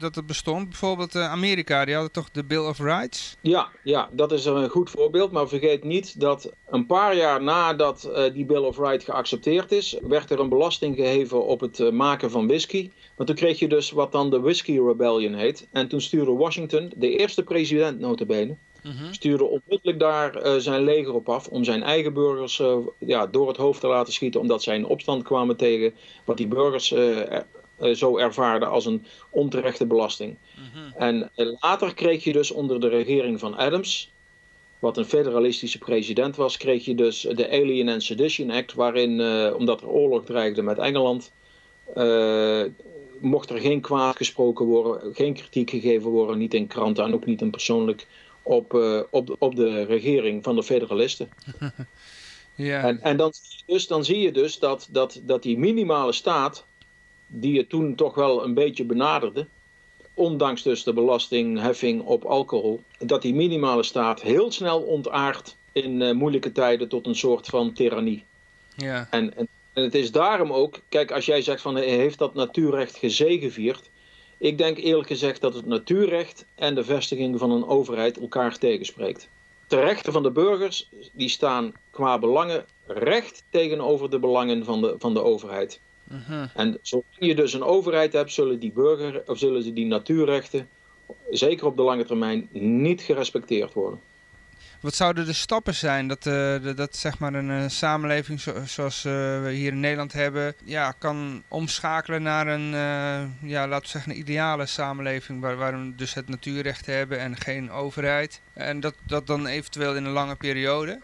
dat het bestond. Bijvoorbeeld Amerika, die hadden toch de Bill of Rights? Ja, ja, dat is een goed voorbeeld. Maar vergeet niet dat een paar jaar nadat die Bill of Rights geaccepteerd is, werd er een belasting geheven op het maken van whisky. Maar toen kreeg je dus wat dan de Whisky Rebellion heet. En toen stuurde Washington, de eerste president notabene, mm stuurde onmiddellijk daar uh, zijn leger op af om zijn eigen burgers uh, ja, door het hoofd te laten schieten. Omdat zij in opstand kwamen tegen wat die burgers uh, zo ervaarden als een onterechte belasting. Mm En later kreeg je dus onder de regering van Adams, wat een federalistische president was, kreeg je dus de Alien and Sedition Act, waarin, omdat er oorlog dreigde met Engeland, mocht er geen kwaad gesproken worden, geen kritiek gegeven worden, niet in kranten en ook niet in persoonlijk op, uh, op, de, op de regering van de federalisten. <laughs> ja. En, en dan, dus, dan zie je dus dat, dat, dat die minimale staat, die je toen toch wel een beetje benaderde, ondanks dus de belastingheffing op alcohol, dat die minimale staat heel snel ontaart in uh, moeilijke tijden tot een soort van tirannie. Ja. En, en en het is daarom ook, kijk, als jij zegt van heeft dat natuurrecht gezegevierd? Ik denk eerlijk gezegd dat het natuurrecht en de vestiging van een overheid elkaar tegenspreekt. De rechten van de burgers die staan qua belangen recht tegenover de belangen van de, van de overheid. Uh En zolang je dus een overheid hebt, zullen die burger of zullen die natuurrechten, zeker op de lange termijn, niet gerespecteerd worden. Wat zouden de stappen zijn dat, uh, dat zeg maar een uh, samenleving zoals uh, we hier in Nederland hebben, ja, kan omschakelen naar een, ja, laten we zeggen, een ideale samenleving waar, waar we dus het natuurrecht hebben en geen overheid. En dat, dat dan eventueel in een lange periode?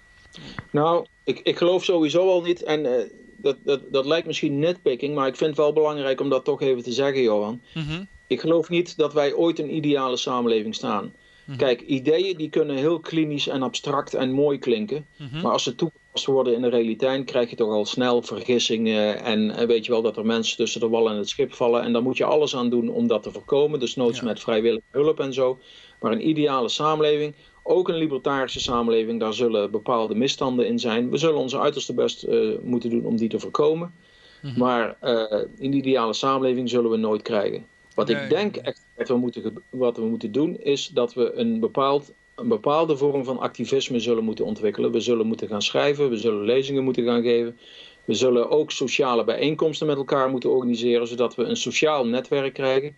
Nou, ik, ik geloof sowieso al niet, en dat, dat, dat lijkt misschien netpicking, maar ik vind het wel belangrijk om dat toch even te zeggen, Johan. -hmm. Ik geloof niet dat wij ooit een ideale samenleving staan. Mhm. Kijk, ideeën die kunnen heel klinisch en abstract en mooi klinken. Mhm. Maar als ze toegepast worden in de realiteit, krijg je toch al snel vergissingen. En, weet je wel dat er mensen tussen de wal en het schip vallen. En daar moet je alles aan doen om dat te voorkomen. Dus noods met vrijwillige hulp en zo. Maar een ideale samenleving, ook een libertarische samenleving, daar zullen bepaalde misstanden in zijn. We zullen onze uiterste best uh, moeten doen om die te voorkomen. Mhm. Maar uh, een ideale samenleving zullen we nooit krijgen. Wat ik denk echt wat we, moeten, wat we moeten doen is dat we een, bepaald, een bepaalde vorm van activisme zullen moeten ontwikkelen. We zullen moeten gaan schrijven, we zullen lezingen moeten gaan geven. We zullen ook sociale bijeenkomsten met elkaar moeten organiseren, zodat we een sociaal netwerk krijgen.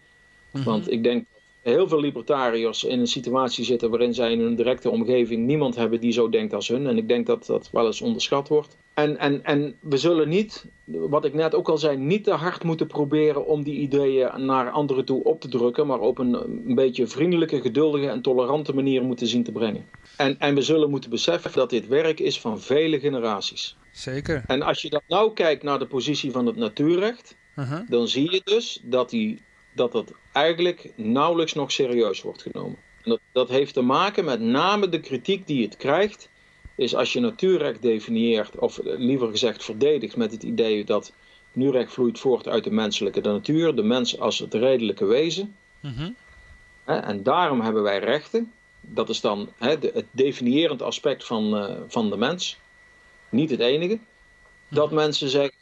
Mhm. Want ik denk dat heel veel libertariërs in een situatie zitten waarin zij in hun directe omgeving niemand hebben die zo denkt als hun. En ik denk dat dat wel eens onderschat wordt. En, en, en we zullen niet, wat ik net ook al zei, niet te hard moeten proberen om die ideeën naar anderen toe op te drukken, maar op een, een beetje vriendelijke, geduldige en tolerante manier moeten zien te brengen. En, en we zullen moeten beseffen dat dit werk is van vele generaties. Zeker. En als je dan nou kijkt naar de positie van het natuurrecht, uh-huh. dan zie je dus dat, die, dat dat eigenlijk nauwelijks nog serieus wordt genomen. En dat, dat heeft te maken met name de kritiek die het krijgt is als je natuurrecht definieert, of liever gezegd verdedigt met het idee dat natuurrecht vloeit voort uit de menselijke natuur, de mens als het redelijke wezen. Mhm. En daarom hebben wij rechten. Dat is dan het definiërend aspect van, uh, van de mens. Niet het enige. Dat mhm. mensen zeggen,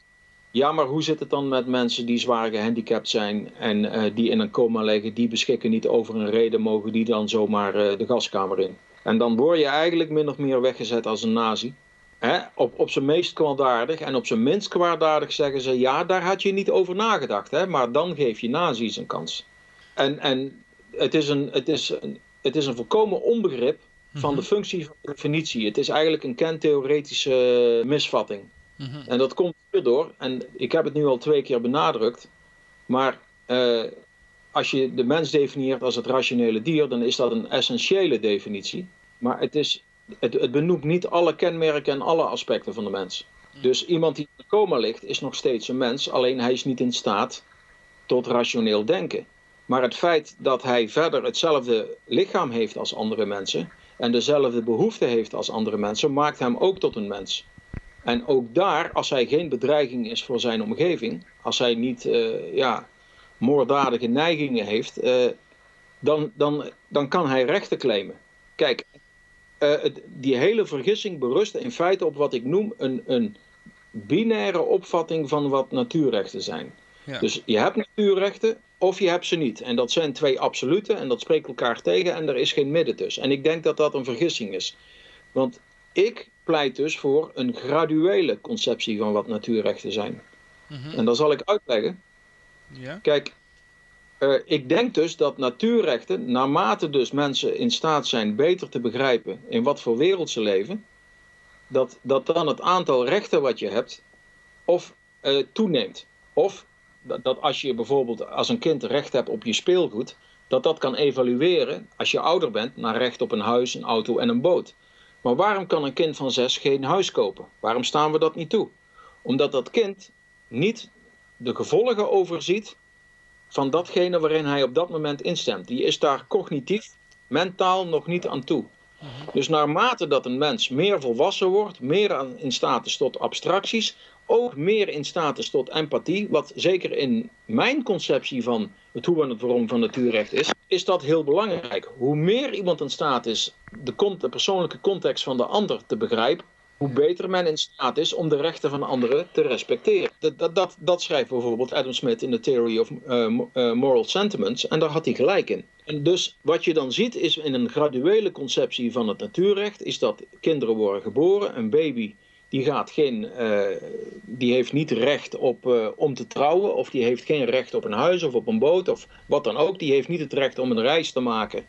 ja, maar hoe zit het dan met mensen die zwaar gehandicapt zijn en uh, die in een coma liggen, die beschikken niet over een reden, mogen die dan zomaar uh, de gaskamer in? En dan word je eigenlijk min of meer weggezet als een nazi. He, op, op zijn meest kwaadaardig en op zijn minst kwaadaardig zeggen ze: ja, daar had je niet over nagedacht, hè, maar dan geef je nazi's een kans. En, en het, is een, het, is een, het is een volkomen onbegrip van de mhm. functie van de definitie. Het is eigenlijk een kentheoretische misvatting. Mhm. En dat komt hierdoor, en ik heb het nu al twee keer benadrukt, maar uh, als je de mens definieert als het rationele dier, dan is dat een essentiële definitie. Maar het, is, het, benoemt niet alle kenmerken en alle aspecten van de mens. Dus iemand die in coma ligt, is nog steeds een mens, alleen hij is niet in staat tot rationeel denken. Maar het feit dat hij verder hetzelfde lichaam heeft als andere mensen en dezelfde behoeften heeft als andere mensen, maakt hem ook tot een mens. En ook daar, als hij geen bedreiging is voor zijn omgeving, als hij niet uh, ja, moorddadige neigingen heeft, uh, dan, dan, dan kan hij rechten claimen. Kijk, eh, het, die hele vergissing berust in feite op wat ik noem een, een binaire opvatting van wat natuurrechten zijn. Ja. Dus je hebt natuurrechten of je hebt ze niet. En dat zijn twee absolute en dat spreekt elkaar tegen en er is geen midden tussen. En ik denk dat dat een vergissing is. Want ik pleit dus voor een graduele conceptie van wat natuurrechten zijn. Mhm. En dat zal ik uitleggen. Ja. Kijk, eh, ik denk dus dat natuurrechten, naarmate dus mensen in staat zijn beter te begrijpen in wat voor wereld ze leven, dat, dat dan het aantal rechten wat je hebt of eh, toeneemt. Of dat, dat als je bijvoorbeeld als een kind recht hebt op je speelgoed, dat dat kan evalueren als je ouder bent naar recht op een huis, een auto en een boot. Maar waarom kan een kind van zes geen huis kopen? Waarom staan we dat niet toe? Omdat dat kind niet de gevolgen overziet van datgene waarin hij op dat moment instemt. Die is daar cognitief, mentaal nog niet aan toe. Dus naarmate dat een mens meer volwassen wordt, meer in staat is tot abstracties, ook meer in staat is tot empathie, wat zeker in mijn conceptie van het hoe en het waarom van natuurrecht is, is dat heel belangrijk. Hoe meer iemand in staat is de, de persoonlijke context van de ander te begrijpen, hoe beter men in staat is om de rechten van anderen te respecteren. Dat, dat, dat, schrijft bijvoorbeeld Adam Smith in The Theory of eh, eh, Moral Sentiments en daar had hij gelijk in. En dus wat je dan ziet is in een graduele conceptie van het natuurrecht, is dat kinderen worden geboren, een baby die, gaat geen, eh, die heeft niet recht op, om te trouwen, of die heeft geen recht op een huis of op een boot of wat dan ook. Die heeft niet het recht om een reis te maken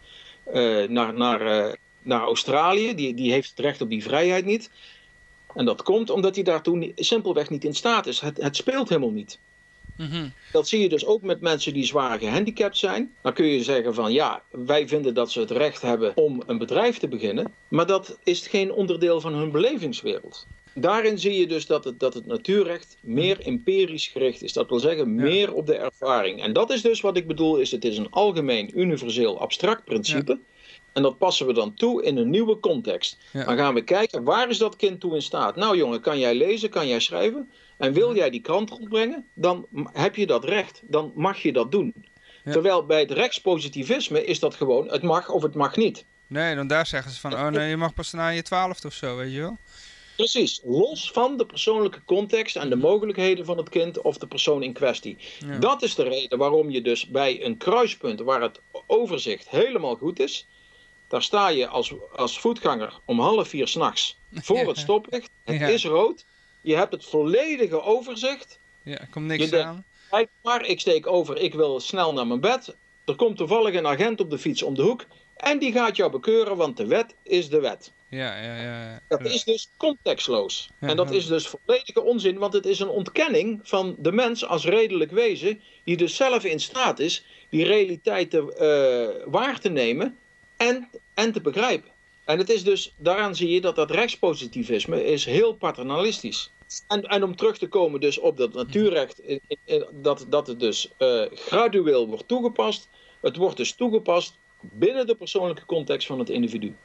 naar, naar, naar Australië. Die, die heeft het recht op die vrijheid niet. En dat komt omdat hij daartoe niet- simpelweg niet in staat is. Het, het speelt helemaal niet. Mhm. Dat zie je dus ook met mensen die zwaar gehandicapt zijn. Dan kun je zeggen van ja, wij vinden dat ze het recht hebben om een bedrijf te beginnen. Maar dat is geen onderdeel van hun belevingswereld. Daarin zie je dus dat het, dat het natuurrecht meer empirisch gericht is. Dat wil zeggen meer op de ervaring. En dat is dus wat ik bedoel, is het is een algemeen, universeel, abstract principe. En dat passen we dan toe in een nieuwe context. Ja. Dan gaan we kijken, waar is dat kind toe in staat? Nou jongen, kan jij lezen, kan jij schrijven? En wil jij die krant rondbrengen? Dan heb je dat recht. Dan mag je dat doen. Ja. Terwijl bij het rechtspositivisme is dat gewoon, het mag of het mag niet. Nee, dan daar zeggen ze van, oh nee, je mag pas na je twaalfde of zo, weet je wel. Precies, los van de persoonlijke context en de mogelijkheden van het kind of de persoon in kwestie. Ja. Dat is de reden waarom je dus bij een kruispunt waar het overzicht helemaal goed is, daar sta je als, als voetganger om half vier s'nachts voor Ja. het stoplicht. Het Ja. is rood. Je hebt het volledige overzicht. Ja, er komt niks Je denkt- aan. Kijk maar, ik steek over, ik wil snel naar mijn bed. Er komt toevallig een agent op de fiets om de hoek. En die gaat jou bekeuren, want de wet is de wet. Ja, ja, ja. Dat is dus contextloos. Ja, En dat ja. is dus volledige onzin, want het is een ontkenning van de mens als redelijk wezen, die dus zelf in staat is die realiteit te, eh, waar te nemen en, en te begrijpen. En het is dus, daaraan zie je dat dat rechtspositivisme is heel paternalistisch. En, en om terug te komen dus op dat natuurrecht, dat, dat het dus eh, gradueel wordt toegepast. Het wordt dus toegepast binnen de persoonlijke context van het individu.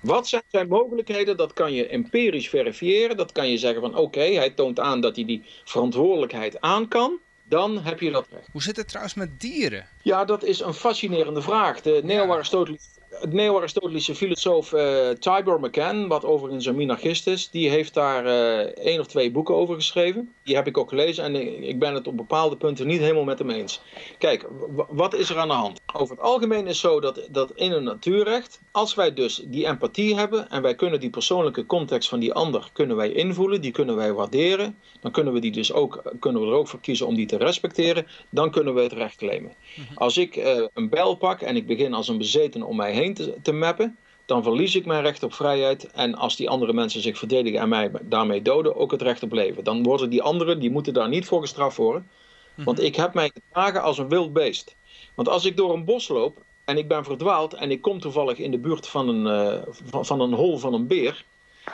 Wat zijn zijn mogelijkheden? Dat kan je empirisch verifiëren. Dat kan je zeggen van oké, hij toont aan dat hij die verantwoordelijkheid aan kan. Dan heb je dat recht. Hoe zit het trouwens met dieren? Ja, dat is een fascinerende vraag. De neo-Aristotelische de neo-Aristotelische filosoof eh, Tibor McCann, wat overigens een minarchist is, die heeft daar eh één of twee boeken over geschreven. Die heb ik ook gelezen en ik ben het op bepaalde punten niet helemaal met hem eens. Kijk, wat is er aan de hand? Over het algemeen is zo dat, dat in een natuurrecht, als wij dus die empathie hebben en wij kunnen die persoonlijke context van die ander kunnen wij invoelen, die kunnen wij waarderen, dan kunnen we, die dus ook, kunnen we er ook voor kiezen om die te respecteren, dan kunnen we het recht claimen. Als ik eh, een bijl pak en ik begin als een bezeten om mij heen te, te mappen, dan verlies ik mijn recht op vrijheid. En als die andere mensen zich verdedigen en mij daarmee doden, ook het recht op leven. Dan worden die anderen, die moeten daar niet voor gestraft worden. Want ik heb mij gedragen als een wild beest. Want als ik door een bos loop en ik ben verdwaald en ik kom toevallig in de buurt van een, eh, van, van een hol van een beer.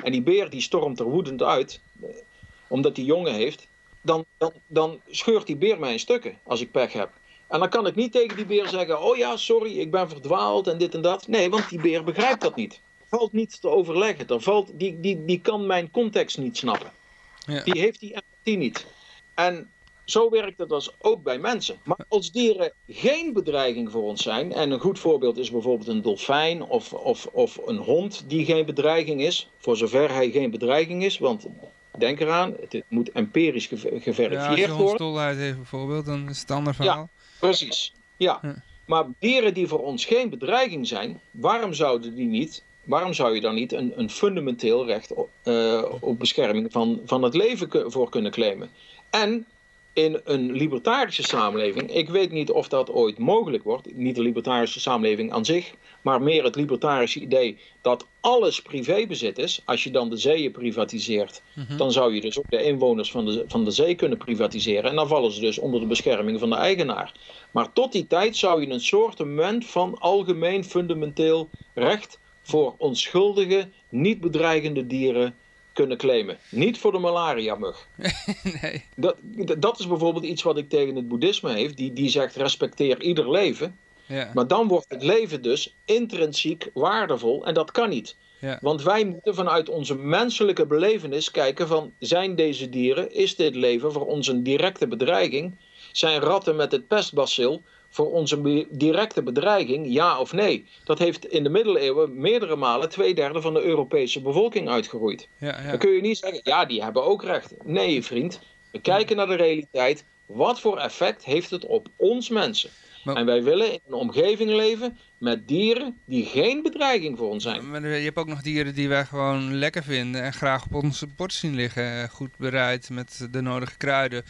En die beer die stormt er woedend uit, eh, omdat hij jongen heeft. Dan, dan, dan scheurt die beer mij in stukken als ik pech heb. En dan kan ik niet tegen die beer zeggen: Oh ja, sorry, ik ben verdwaald en dit en dat. Nee, want die beer begrijpt dat niet. Er valt niet te overleggen. Er valt, die, die, die kan mijn context niet snappen. Ja. Die heeft die empathie niet. En Zo werkt het dus ook bij mensen. Maar als dieren geen bedreiging voor ons zijn, en een goed voorbeeld is bijvoorbeeld een dolfijn of, of, of een hond die geen bedreiging is, voor zover hij geen bedreiging is, want denk eraan, het moet empirisch ge- Ja, als je geverifieerd worden. stolheid heeft bijvoorbeeld, dan is het een ander verhaal. Precies, ja. Ja. Maar dieren die voor ons geen bedreiging zijn, waarom zouden die niet, waarom zou je dan niet een, een fundamenteel recht op, eh, op bescherming van, van het leven voor kunnen claimen? En in een libertarische samenleving, ik weet niet of dat ooit mogelijk wordt, niet de libertarische samenleving aan zich, maar meer het libertarische idee dat alles privébezit is. Als je dan de zeeën privatiseert, dan zou je dus ook de inwoners van de, van de zee kunnen privatiseren. En dan vallen ze dus onder de bescherming van de eigenaar. Maar tot die tijd zou je een soortement van algemeen fundamenteel recht voor onschuldige, niet bedreigende dieren kunnen claimen. Niet voor de malaria-mug. <laughs> nee. Dat, dat is bijvoorbeeld iets wat ik tegen het boeddhisme heeft. Die, die zegt respecteer ieder leven. Ja. Maar dan wordt het leven dus intrinsiek waardevol. En dat kan niet. Ja. Want wij moeten vanuit onze menselijke belevenis kijken van... zijn deze dieren, is dit leven voor ons een directe bedreiging? Zijn ratten met het pestbacil voor onze directe bedreiging, ja of nee? Dat heeft in de middeleeuwen meerdere malen twee derde van de Europese bevolking uitgeroeid. Ja, ja. Dan kun je niet zeggen, ja, die hebben ook recht. Nee, vriend. We kijken naar de realiteit. Wat voor effect heeft het op ons mensen? Maar- En wij willen in een omgeving leven met dieren die geen bedreiging voor ons zijn. Maar je hebt ook nog dieren die wij gewoon lekker vinden en graag op onze bord zien liggen. Goed bereid met de nodige kruiden. Ik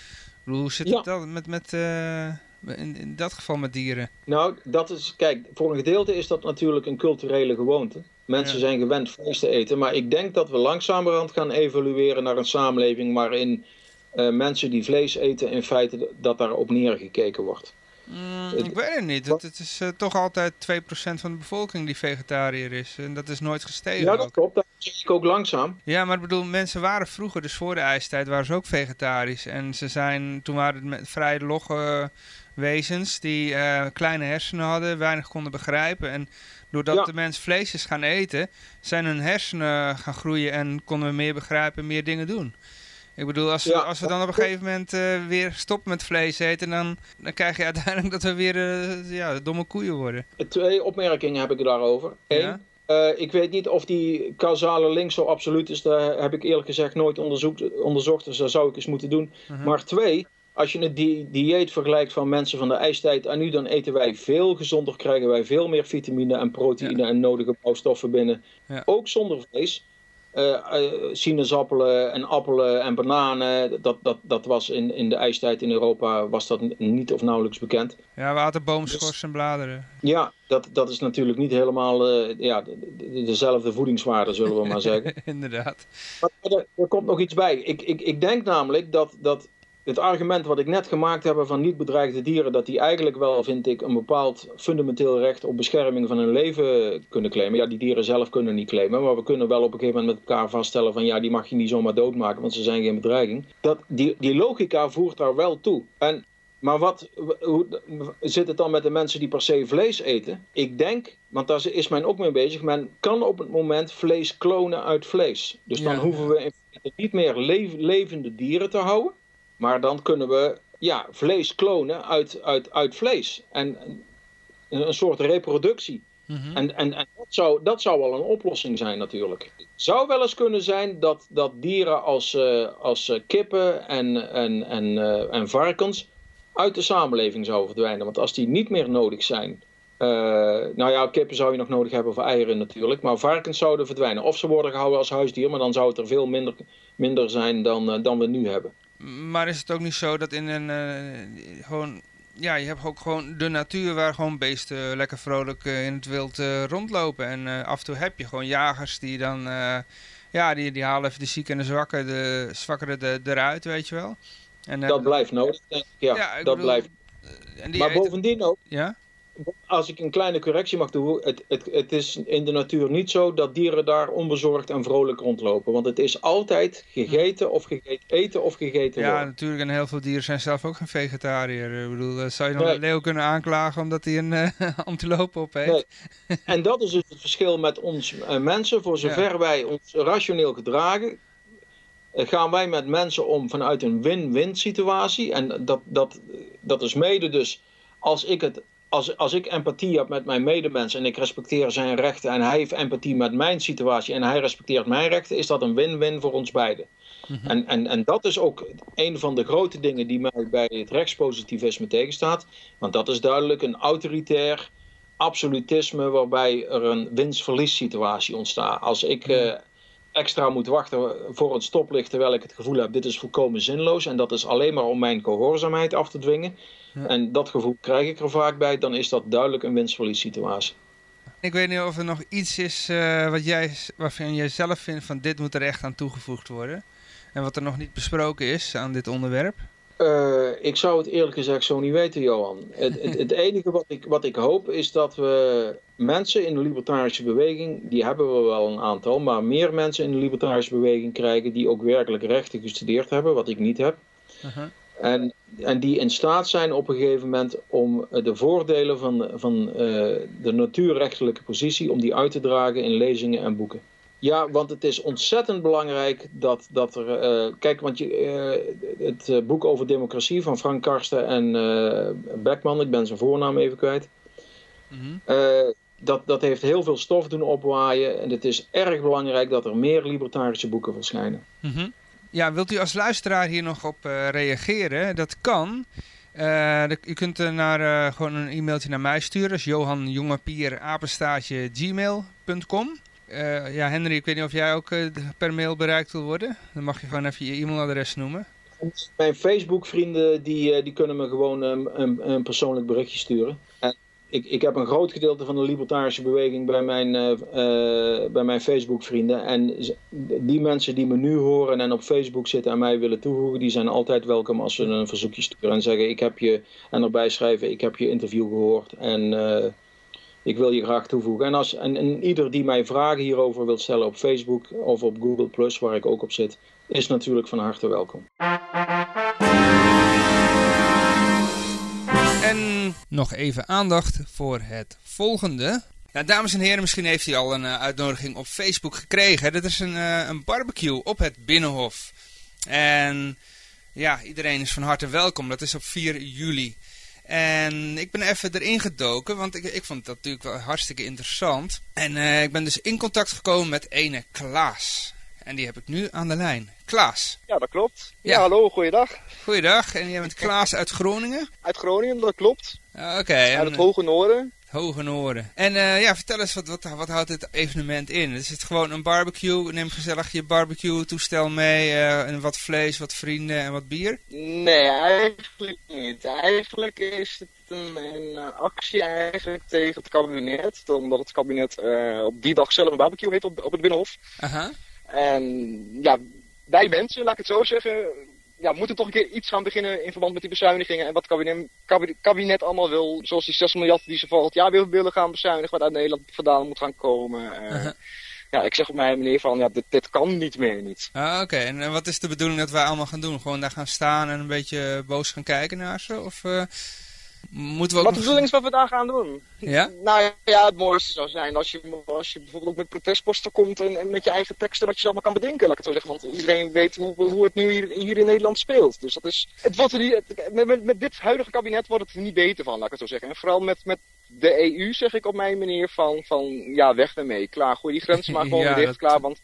bedoel, hoe zit Ja. het dan met, met eh, in, in dat geval met dieren? Nou, dat is, kijk, voor een gedeelte is dat natuurlijk een culturele gewoonte. Mensen Ja. zijn gewend vlees te eten. Maar ik denk dat we langzamerhand gaan evolueren naar een samenleving waarin eh, mensen die vlees eten, in feite dat daar op neergekeken wordt. Mm, ik weet het niet. Het, het is eh, toch altijd 2% van de bevolking die vegetariër is. En dat is nooit gestegen. Ja, dat ook. klopt. Dat zie ik ook langzaam. Ja, maar ik bedoel, mensen waren vroeger, dus voor de ijstijd, waren ze ook vegetarisch. En ze zijn, toen waren het met vrij logge wezens die eh, kleine hersenen hadden, weinig konden begrijpen. En doordat Ja. de mens vlees is gaan eten, zijn hun hersenen gaan groeien en konden we meer begrijpen en meer dingen doen. Ik bedoel, als we, Ja. als we dan op een gegeven moment eh, weer stoppen met vlees eten, dan, dan krijg je uiteindelijk dat we weer eh, ja, domme koeien worden. Twee opmerkingen heb ik daarover. Eén, Ja? eh, ik weet niet of die causale link zo absoluut is. Daar heb ik eerlijk gezegd nooit onderzoekt, onderzocht, dus dat zou ik eens moeten doen. Mhm. Maar twee, als je het die, dieet vergelijkt van mensen van de ijstijd en nu, dan eten wij veel gezonder, krijgen wij veel meer vitamine en proteïne en nodige bouwstoffen binnen. Ook zonder vlees. Eh, eh, sinaasappelen en appelen en bananen, dat, dat, dat was in, in de ijstijd in Europa was dat niet of nauwelijks bekend. Ja, we aten boomschors en bladeren. Ja, dat, dat is natuurlijk niet helemaal eh, ja, de- de- dezelfde voedingswaarde, zullen we maar zeggen. <laughs> Inderdaad. Maar er, er komt nog iets bij. Ik, ik, ik denk namelijk dat, dat het argument wat ik net gemaakt heb van niet bedreigde dieren, dat die eigenlijk wel, vind ik, een bepaald fundamenteel recht op bescherming van hun leven kunnen claimen. Ja, die dieren zelf kunnen niet claimen, maar we kunnen wel op een gegeven moment met elkaar vaststellen van ja, die mag je niet zomaar doodmaken, want ze zijn geen bedreiging. Dat, die, die logica voert daar wel toe. En maar wat, hoe, zit het dan met de mensen die per se vlees eten? Ik denk, want daar is men ook mee bezig, men kan op het moment vlees klonen uit vlees. Dus dan Ja, hoeven we in niet meer levende dieren te houden, maar dan kunnen we ja, vlees klonen uit, uit, uit vlees. En een, een soort reproductie. Mhm. En, en, en dat, zou, dat zou wel een oplossing zijn natuurlijk. Het zou wel eens kunnen zijn dat, dat dieren als, eh, als eh, kippen en, en, en, eh, en varkens uit de samenleving zouden verdwijnen. Want als die niet meer nodig zijn. nou ja, kippen zou je nog nodig hebben voor eieren natuurlijk. Maar varkens zouden verdwijnen. Of ze worden gehouden als huisdier, maar dan zou het er veel minder, minder zijn dan, dan we nu hebben. Maar is het ook niet zo dat in een eh, gewoon ja, je hebt ook gewoon de natuur waar gewoon beesten lekker vrolijk eh, in het wild eh, rondlopen en af en toe heb je gewoon jagers die dan ja die, die halen even de zieke en de zwakke de zwakkere de, eruit weet je wel. En, Dat blijft nodig, denk ik. Ja, Ja, ik dat bedoel, blijft. en die Maar eten- bovendien ook, ja als ik een kleine correctie mag doen, het, het, het is in de natuur niet zo dat dieren daar onbezorgd en vrolijk rondlopen. Want het is altijd gegeten of gegeten, eten of gegeten ja worden. natuurlijk en heel veel dieren zijn zelf ook geen vegetariër. Ik bedoel eh, zou je dan Nee. een leeuw kunnen aanklagen omdat hij een eh <laughs> antilope opeet? Nee. En dat is dus het verschil met ons eh, mensen. Voor zover wij ons rationeel gedragen, gaan wij met mensen om vanuit een win-win situatie. En dat, dat, dat is mede dus als ik, het, als, als ik empathie heb met mijn medemens en ik respecteer zijn rechten en hij heeft empathie met mijn situatie en hij respecteert mijn rechten, is dat een win-win voor ons beiden. en, en, en dat is ook een van de grote dingen die mij bij het rechtspositivisme tegenstaat. Want dat is duidelijk een autoritair absolutisme waarbij er een winst-verlies situatie ontstaat. Als ik eh, extra moet wachten voor het stoplicht terwijl ik het gevoel heb dit is volkomen zinloos en dat is alleen maar om mijn gehoorzaamheid af te dwingen. En dat gevoel krijg ik er vaak bij, dan is dat duidelijk een winst-verlies situatie. Ik weet niet of er nog iets is uh, wat jij, waarvan jij zelf vindt van dit moet er echt aan toegevoegd worden. En wat er nog niet besproken is aan dit onderwerp. Uh, ik zou het eerlijk gezegd zo niet weten, Johan. Het, het, het, <laughs> enige wat ik, wat ik hoop is dat we mensen in de libertarische beweging, die hebben we wel een aantal, maar meer mensen in de libertarische beweging krijgen die ook werkelijk rechten gestudeerd hebben, wat ik niet heb. Uh -huh. en, en die in staat zijn op een gegeven moment om de voordelen van, van uh, de natuurrechtelijke positie, om die uit te dragen in lezingen en boeken. Ja, want het is ontzettend belangrijk dat, dat er. Uh, kijk, want je, uh, het uh, boek over democratie van Frank Karsten en Beckman, ik ben zijn voornaam even kwijt. Mm -hmm. dat, dat heeft heel veel stof doen opwaaien. En het is erg belangrijk dat er meer libertarische boeken verschijnen. Mm -hmm. Ja, wilt u als luisteraar hier nog op reageren? Dat kan. u kunt naar, gewoon een e-mailtje naar mij sturen. Dat is johanjongepier, apenstaatje, gmail.com. Uh, ja, Henry, ik weet niet of jij ook uh, per mail bereikt wil worden. Dan mag je gewoon even je e-mailadres noemen. Mijn Facebook-vrienden die, uh, die kunnen me gewoon een, een, een persoonlijk berichtje sturen. En ik, ik heb een groot gedeelte van de libertarische beweging bij mijn, bij mijn Facebook-vrienden. En die mensen die me nu horen en op Facebook zitten en mij willen toevoegen, die zijn altijd welkom als ze een verzoekje sturen en zeggen: Ik heb je, en erbij schrijven: Ik heb je interview gehoord. En ik wil je graag toevoegen. En, als, en, en, ieder die mij vragen hierover wil stellen op Facebook of op Google Plus, waar ik ook op zit, is natuurlijk van harte welkom. En nog even aandacht voor het volgende. Ja, dames en heren, misschien heeft u al een uh, uitnodiging op Facebook gekregen. Dit is een, uh, een barbecue op het Binnenhof. En ja, iedereen is van harte welkom. Dat is op 4 juli. En ik ben even erin gedoken, want ik, ik vond dat natuurlijk wel hartstikke interessant. En uh, ik ben dus in contact gekomen met ene Klaas. En die heb ik nu aan de lijn. Klaas. Ja, dat klopt. Ja, ja hallo, goeiedag. Goeiedag, en jij bent Klaas uit Groningen? Uit Groningen, dat klopt. Oké. Okay, uit het Hoge Noorden. Hoge Noorden. En uh, ja, vertel eens, wat, wat, wat houdt dit evenement in? Is het gewoon een barbecue? Neem gezellig je barbecue toestel mee. Uh, en wat vlees, wat vrienden en wat bier? Nee, eigenlijk niet. Eigenlijk is het een, een actie eigenlijk tegen het kabinet. Omdat het kabinet uh, op die dag zelf een barbecue heeft op, op het Binnenhof. Aha. En ja, wij mensen, laat ik het zo zeggen ja, moeten toch een keer iets gaan beginnen in verband met die bezuinigingen. En wat het kabinet, kabinet allemaal wil. Zoals die 6 miljard die ze volgend jaar weer willen gaan bezuinigen. Wat uit Nederland vandaan moet gaan komen. Uh, uh -huh. Ja, ik zeg op mijn manier van, ja, dit, dit kan niet meer niet. Ah, oké. Okay. En wat is de bedoeling dat wij allemaal gaan doen? Gewoon daar gaan staan en een beetje boos gaan kijken naar ze? Of... Moeten we wat de bedoeling is wat we daar gaan doen. Ja? Nou ja, het mooiste zou zijn als je, als je bijvoorbeeld ook met protestposten komt en, en met je eigen teksten wat je zelf maar kan bedenken, laat ik het zo zeggen. Want iedereen weet hoe, hoe het nu hier, hier in Nederland speelt. Dus dat is, het wordt er niet, met, met, met dit huidige kabinet wordt het er niet beter van, laat ik het zo zeggen. En vooral met, met de EU zeg ik op mijn manier van, van ja, weg ermee. Klaar, gooi die grenzen maar <laughs> gewoon ja, dicht, dat... klaar. Want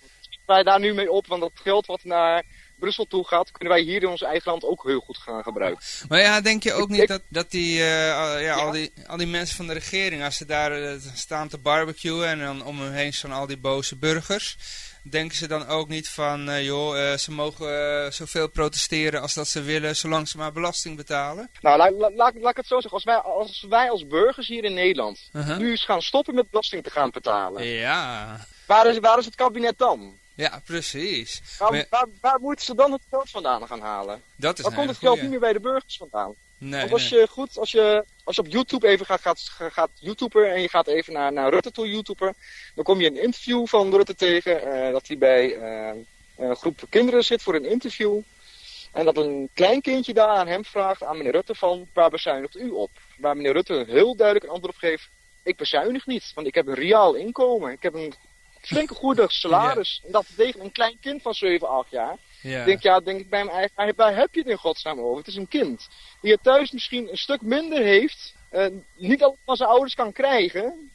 wij daar nu mee op, want dat geld wat naar Brussel toe gaat, kunnen wij hier in ons eigen land ook heel goed gaan gebruiken. Maar ja, denk je ook niet dat, dat die, uh, ja, ja, Al die, al die mensen van de regering, als ze daar uh, staan te barbecuen en dan om hen heen staan al die boze burgers, denken ze dan ook niet van, uh, joh, ze mogen zoveel protesteren als dat ze willen, zolang ze maar belasting betalen? Nou, laat, laat, laat, laat ik het zo zeggen. Als wij als, wij als burgers hier in Nederland -huh. nu eens gaan stoppen met belasting te gaan betalen. Ja. Waar is, waar is het kabinet dan? Ja, precies. Waar, maar... waar, waar, moeten ze dan het geld vandaan gaan halen? Dat is waar komt het geld niet meer bij de burgers vandaan? Nee, als nee. je goed, als je, als je op YouTube even gaat, gaat, gaat YouTuber en je gaat even naar, naar Rutte toe YouTuber, dan kom je een interview van Rutte tegen, uh, dat hij bij uh, een groep kinderen zit voor een interview. En dat een klein kindje daar aan hem vraagt, aan meneer Rutte, van waar bezuinigt u op? Waar meneer Rutte heel duidelijk een antwoord op geeft, ik bezuinig niet, want ik heb een reaal inkomen. Ik heb een flinke goede salaris. En dat tegen een klein kind van 7, 8 jaar. Ja. Denk, ja, denk ik bij mijn eigen, waar- heb je het in godsnaam over? Het is een kind. Die het thuis misschien een stuk minder heeft, eh, niet al van zijn ouders kan krijgen.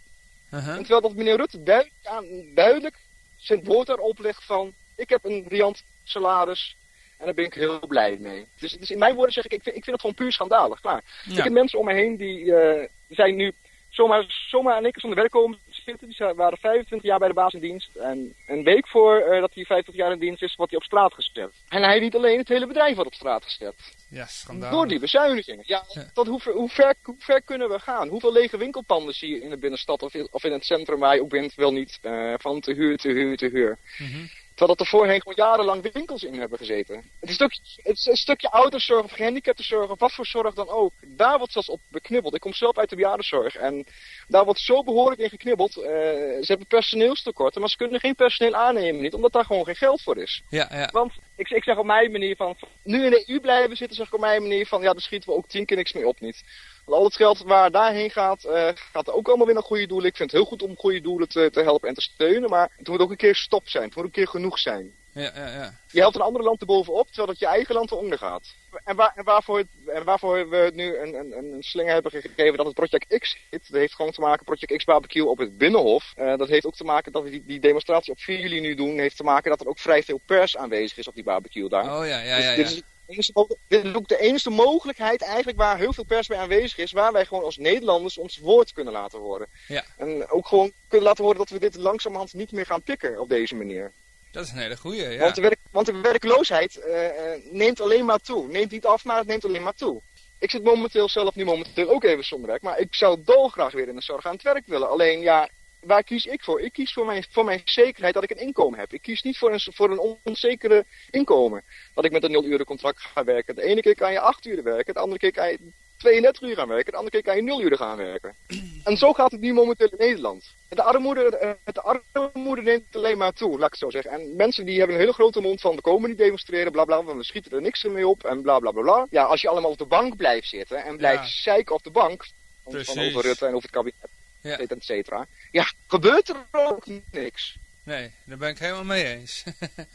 Uh-huh. Terwijl dat meneer Rutte duidelijk, aan, duidelijk zijn woord daarop legt van, ik heb een riant salaris en daar ben ik heel blij mee. Dus, dus in mijn woorden zeg ik, ik vind, ik vind het gewoon puur schandalig, klaar. Ik heb mensen om me heen die eh, zijn nu zomaar, zomaar in één keer zonder werk komen zitten. Die waren 25 jaar bij de baas in dienst. En een week voor eh, dat hij 25 jaar in dienst is, wordt hij op straat gezet. En hij niet alleen, het hele bedrijf wordt op straat gezet. Ja, schandalig. Door die bezuinigingen. Ja, Ja. Tot hoe, ver, hoe, ver, hoe ver kunnen we gaan? Hoeveel lege winkelpanden zie je in de binnenstad of in, of in het centrum waar je ook bent, wel niet, eh, van te huur, te huur, te huur. Mhm. Terwijl dat er voorheen gewoon jarenlang winkels in hebben gezeten. Het is een stukje, het is een stukje ouderszorg of gehandicaptenzorg of wat voor zorg dan ook. Daar wordt zelfs op beknibbeld. Ik kom zelf uit de bejaardenzorg en daar wordt zo behoorlijk in geknibbeld. Eh, ze hebben personeelstekorten, maar ze kunnen geen personeel aannemen niet, omdat daar gewoon geen geld voor is. Ja, ja. Want ik, ik zeg op mijn manier van, nu in de EU blijven zitten, zeg ik op mijn manier van, ja, daar schieten we ook tien keer niks mee op niet. Want al het geld waar daarheen gaat, eh, gaat ook allemaal weer naar goede doelen. Ik vind het heel goed om goede doelen te, te helpen en te steunen, maar het moet ook een keer stop zijn. Het moet een keer genoeg zijn. Ja, ja, ja. Je helpt een ander land erbovenop, terwijl dat je eigen land eronder gaat. En, waar, en, waarvoor, het- en waarvoor we nu een, een, een slinger hebben gegeven dat het Project X heet. Dat heeft gewoon te maken, Project X barbecue op het Binnenhof. Eh, dat heeft ook te maken dat we die, die demonstratie op 4 juli nu doen. Heeft te maken dat er ook vrij veel pers aanwezig is op die barbecue daar. Oh ja, ja, Dus ja. dit, ja. is de enige, dit is ook de enige mogelijkheid eigenlijk waar heel veel pers bij aanwezig is. Waar wij gewoon als Nederlanders ons woord kunnen laten horen. Ja. En ook gewoon kunnen laten horen dat we dit langzamerhand niet meer gaan pikken op deze manier. Dat is een hele goeie, ja. Want, de werk, want de werkloosheid eh, eh, neemt alleen maar toe. Neemt niet af, maar het neemt alleen maar toe. Ik zit momenteel zelf nu momenteel ook even zonder werk. Maar ik zou dolgraag weer in de zorg aan het werk willen. Alleen ja, waar kies ik voor? Ik kies voor mijn, voor mijn zekerheid dat ik een inkomen heb. Ik kies niet voor een, voor een onzekere inkomen. Dat ik met een nul uren contract ga werken. De ene keer kan je acht uur werken. De andere keer kan je 32 uur gaan werken. De andere keer kan je nul uur gaan werken. <clears throat> En zo gaat het nu momenteel in Nederland. De armoede, eh, het armoede neemt alleen maar toe, laat ik het zo zeggen. En mensen die hebben een hele grote mond van we komen niet demonstreren, bla bla, want we schieten er niks mee op en bla bla bla bla. Ja, als je allemaal op de bank blijft zitten en blijft Ja. zeiken op de bank, van over Rutte en over het kabinet, Ja. et cetera. Ja, gebeurt er ook niks. Nee, daar ben ik helemaal mee eens.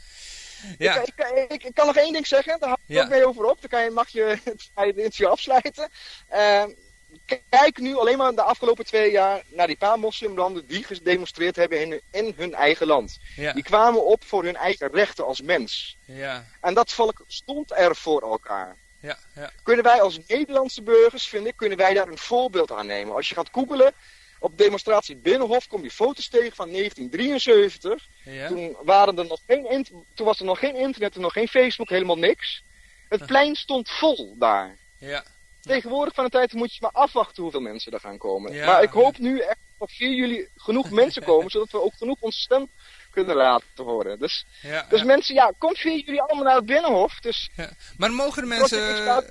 <laughs> ja, Ik, ik, ik, ik kan nog één ding zeggen, daar hou ik Ja. ook mee over op. Dan kan je, mag je het interview afsluiten. Eh, kijk nu alleen maar de afgelopen twee jaar naar die paar moslimlanden die gedemonstreerd hebben in, in hun eigen land. ja, Die kwamen op voor hun eigen rechten als mens. ja, En dat volk stond er voor elkaar. ja, ja. Kunnen wij als Nederlandse burgers, vind ik, kunnen wij daar een voorbeeld aan nemen. Als je gaat googelen op demonstratie Binnenhof, kom je foto's tegen van 1973. ja. Toen, waren er nog geen toen was er nog geen internet en nog geen Facebook, helemaal niks. Het plein stond vol daar. ja. Tegenwoordig van de tijd moet je maar afwachten hoeveel mensen er gaan komen. Ja. maar ik hoop nu echt dat op 4 juli genoeg mensen komen, <laughs> zodat we ook genoeg onze stem kunnen laten horen. Dus, ja, dus ja. mensen, ja, kom 4 juli allemaal naar het Binnenhof. Dus Ja. Maar mogen mensen,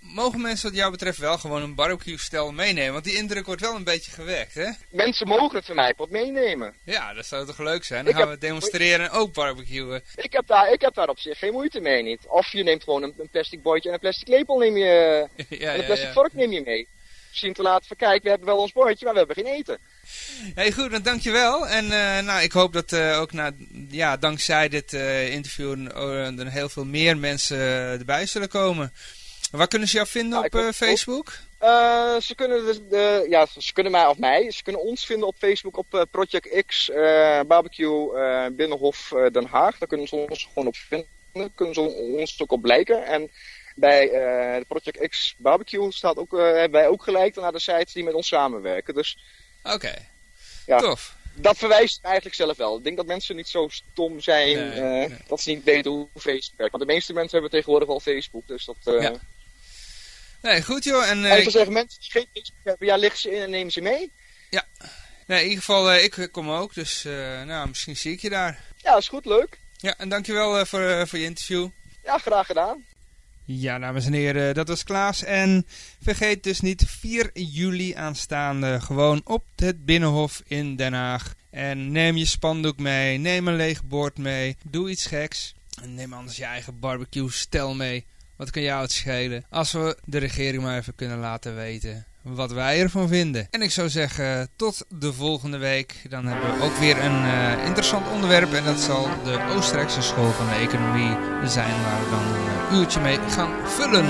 mogen mensen wat jou betreft wel gewoon een barbecue-stel meenemen? Want die indruk wordt wel een beetje gewekt, hè? Mensen mogen het van mij wat meenemen. Ja, dat zou toch leuk zijn? Dan Ik gaan heb- we demonstreren en ook barbecuen. Ik heb, daar, ik heb daar op zich geen moeite mee niet. Of je neemt gewoon een, een plastic bordje en een plastic lepel neem je, <laughs> ja, en een ja, plastic vork neem je mee. Misschien te laten van kijk, we hebben wel ons bordje, maar we hebben geen eten. Hey, goed, dan dankjewel. En eh, nou, ik hoop dat eh, ook na, ja, dankzij dit eh, interview er heel veel meer mensen erbij zullen komen. Waar kunnen ze jou vinden op. Facebook? Ze, kunnen de, de- ja, ze kunnen mij of mij, ze kunnen ons vinden op Facebook op Project X Barbecue Binnenhof Den Haag. Daar kunnen ze ons gewoon op vinden, kunnen ze ons ook op blijken. En bij eh, de Project X Barbecue staat ook, eh, hebben wij ook gelijk naar de sites die met ons samenwerken. Dus Oké, Ja. tof. dat verwijst eigenlijk zelf wel. Ik denk dat mensen niet zo stom zijn Nee, eh, nee. dat ze niet weten hoe Facebook werkt. Want de meeste mensen hebben tegenwoordig al Facebook. Dus dat, Ja. Nee, goed joh. En, En ik zeggen, mensen die geen Facebook hebben, ja, lig ze in en neem ze mee. nee, in ieder geval, ik kom ook. Dus nou, misschien zie ik je daar. Ja, is goed, leuk. Ja, en dankjewel eh voor, voor je interview. Ja, graag gedaan. Ja, dames en heren, dat was Klaas. En vergeet dus niet 4 juli aanstaande gewoon op het Binnenhof in Den Haag. En neem je spandoek mee, neem een leeg bord mee, doe iets geks. En neem anders je eigen barbecue stel mee. Wat kan jou het schelen? Als we de regering maar even kunnen laten weten wat wij ervan vinden. En ik zou zeggen, tot de volgende week. Dan hebben we ook weer een uh, interessant onderwerp. En dat zal de Oostenrijkse School van de Economie zijn, waar we dan een uurtje mee gaan vullen.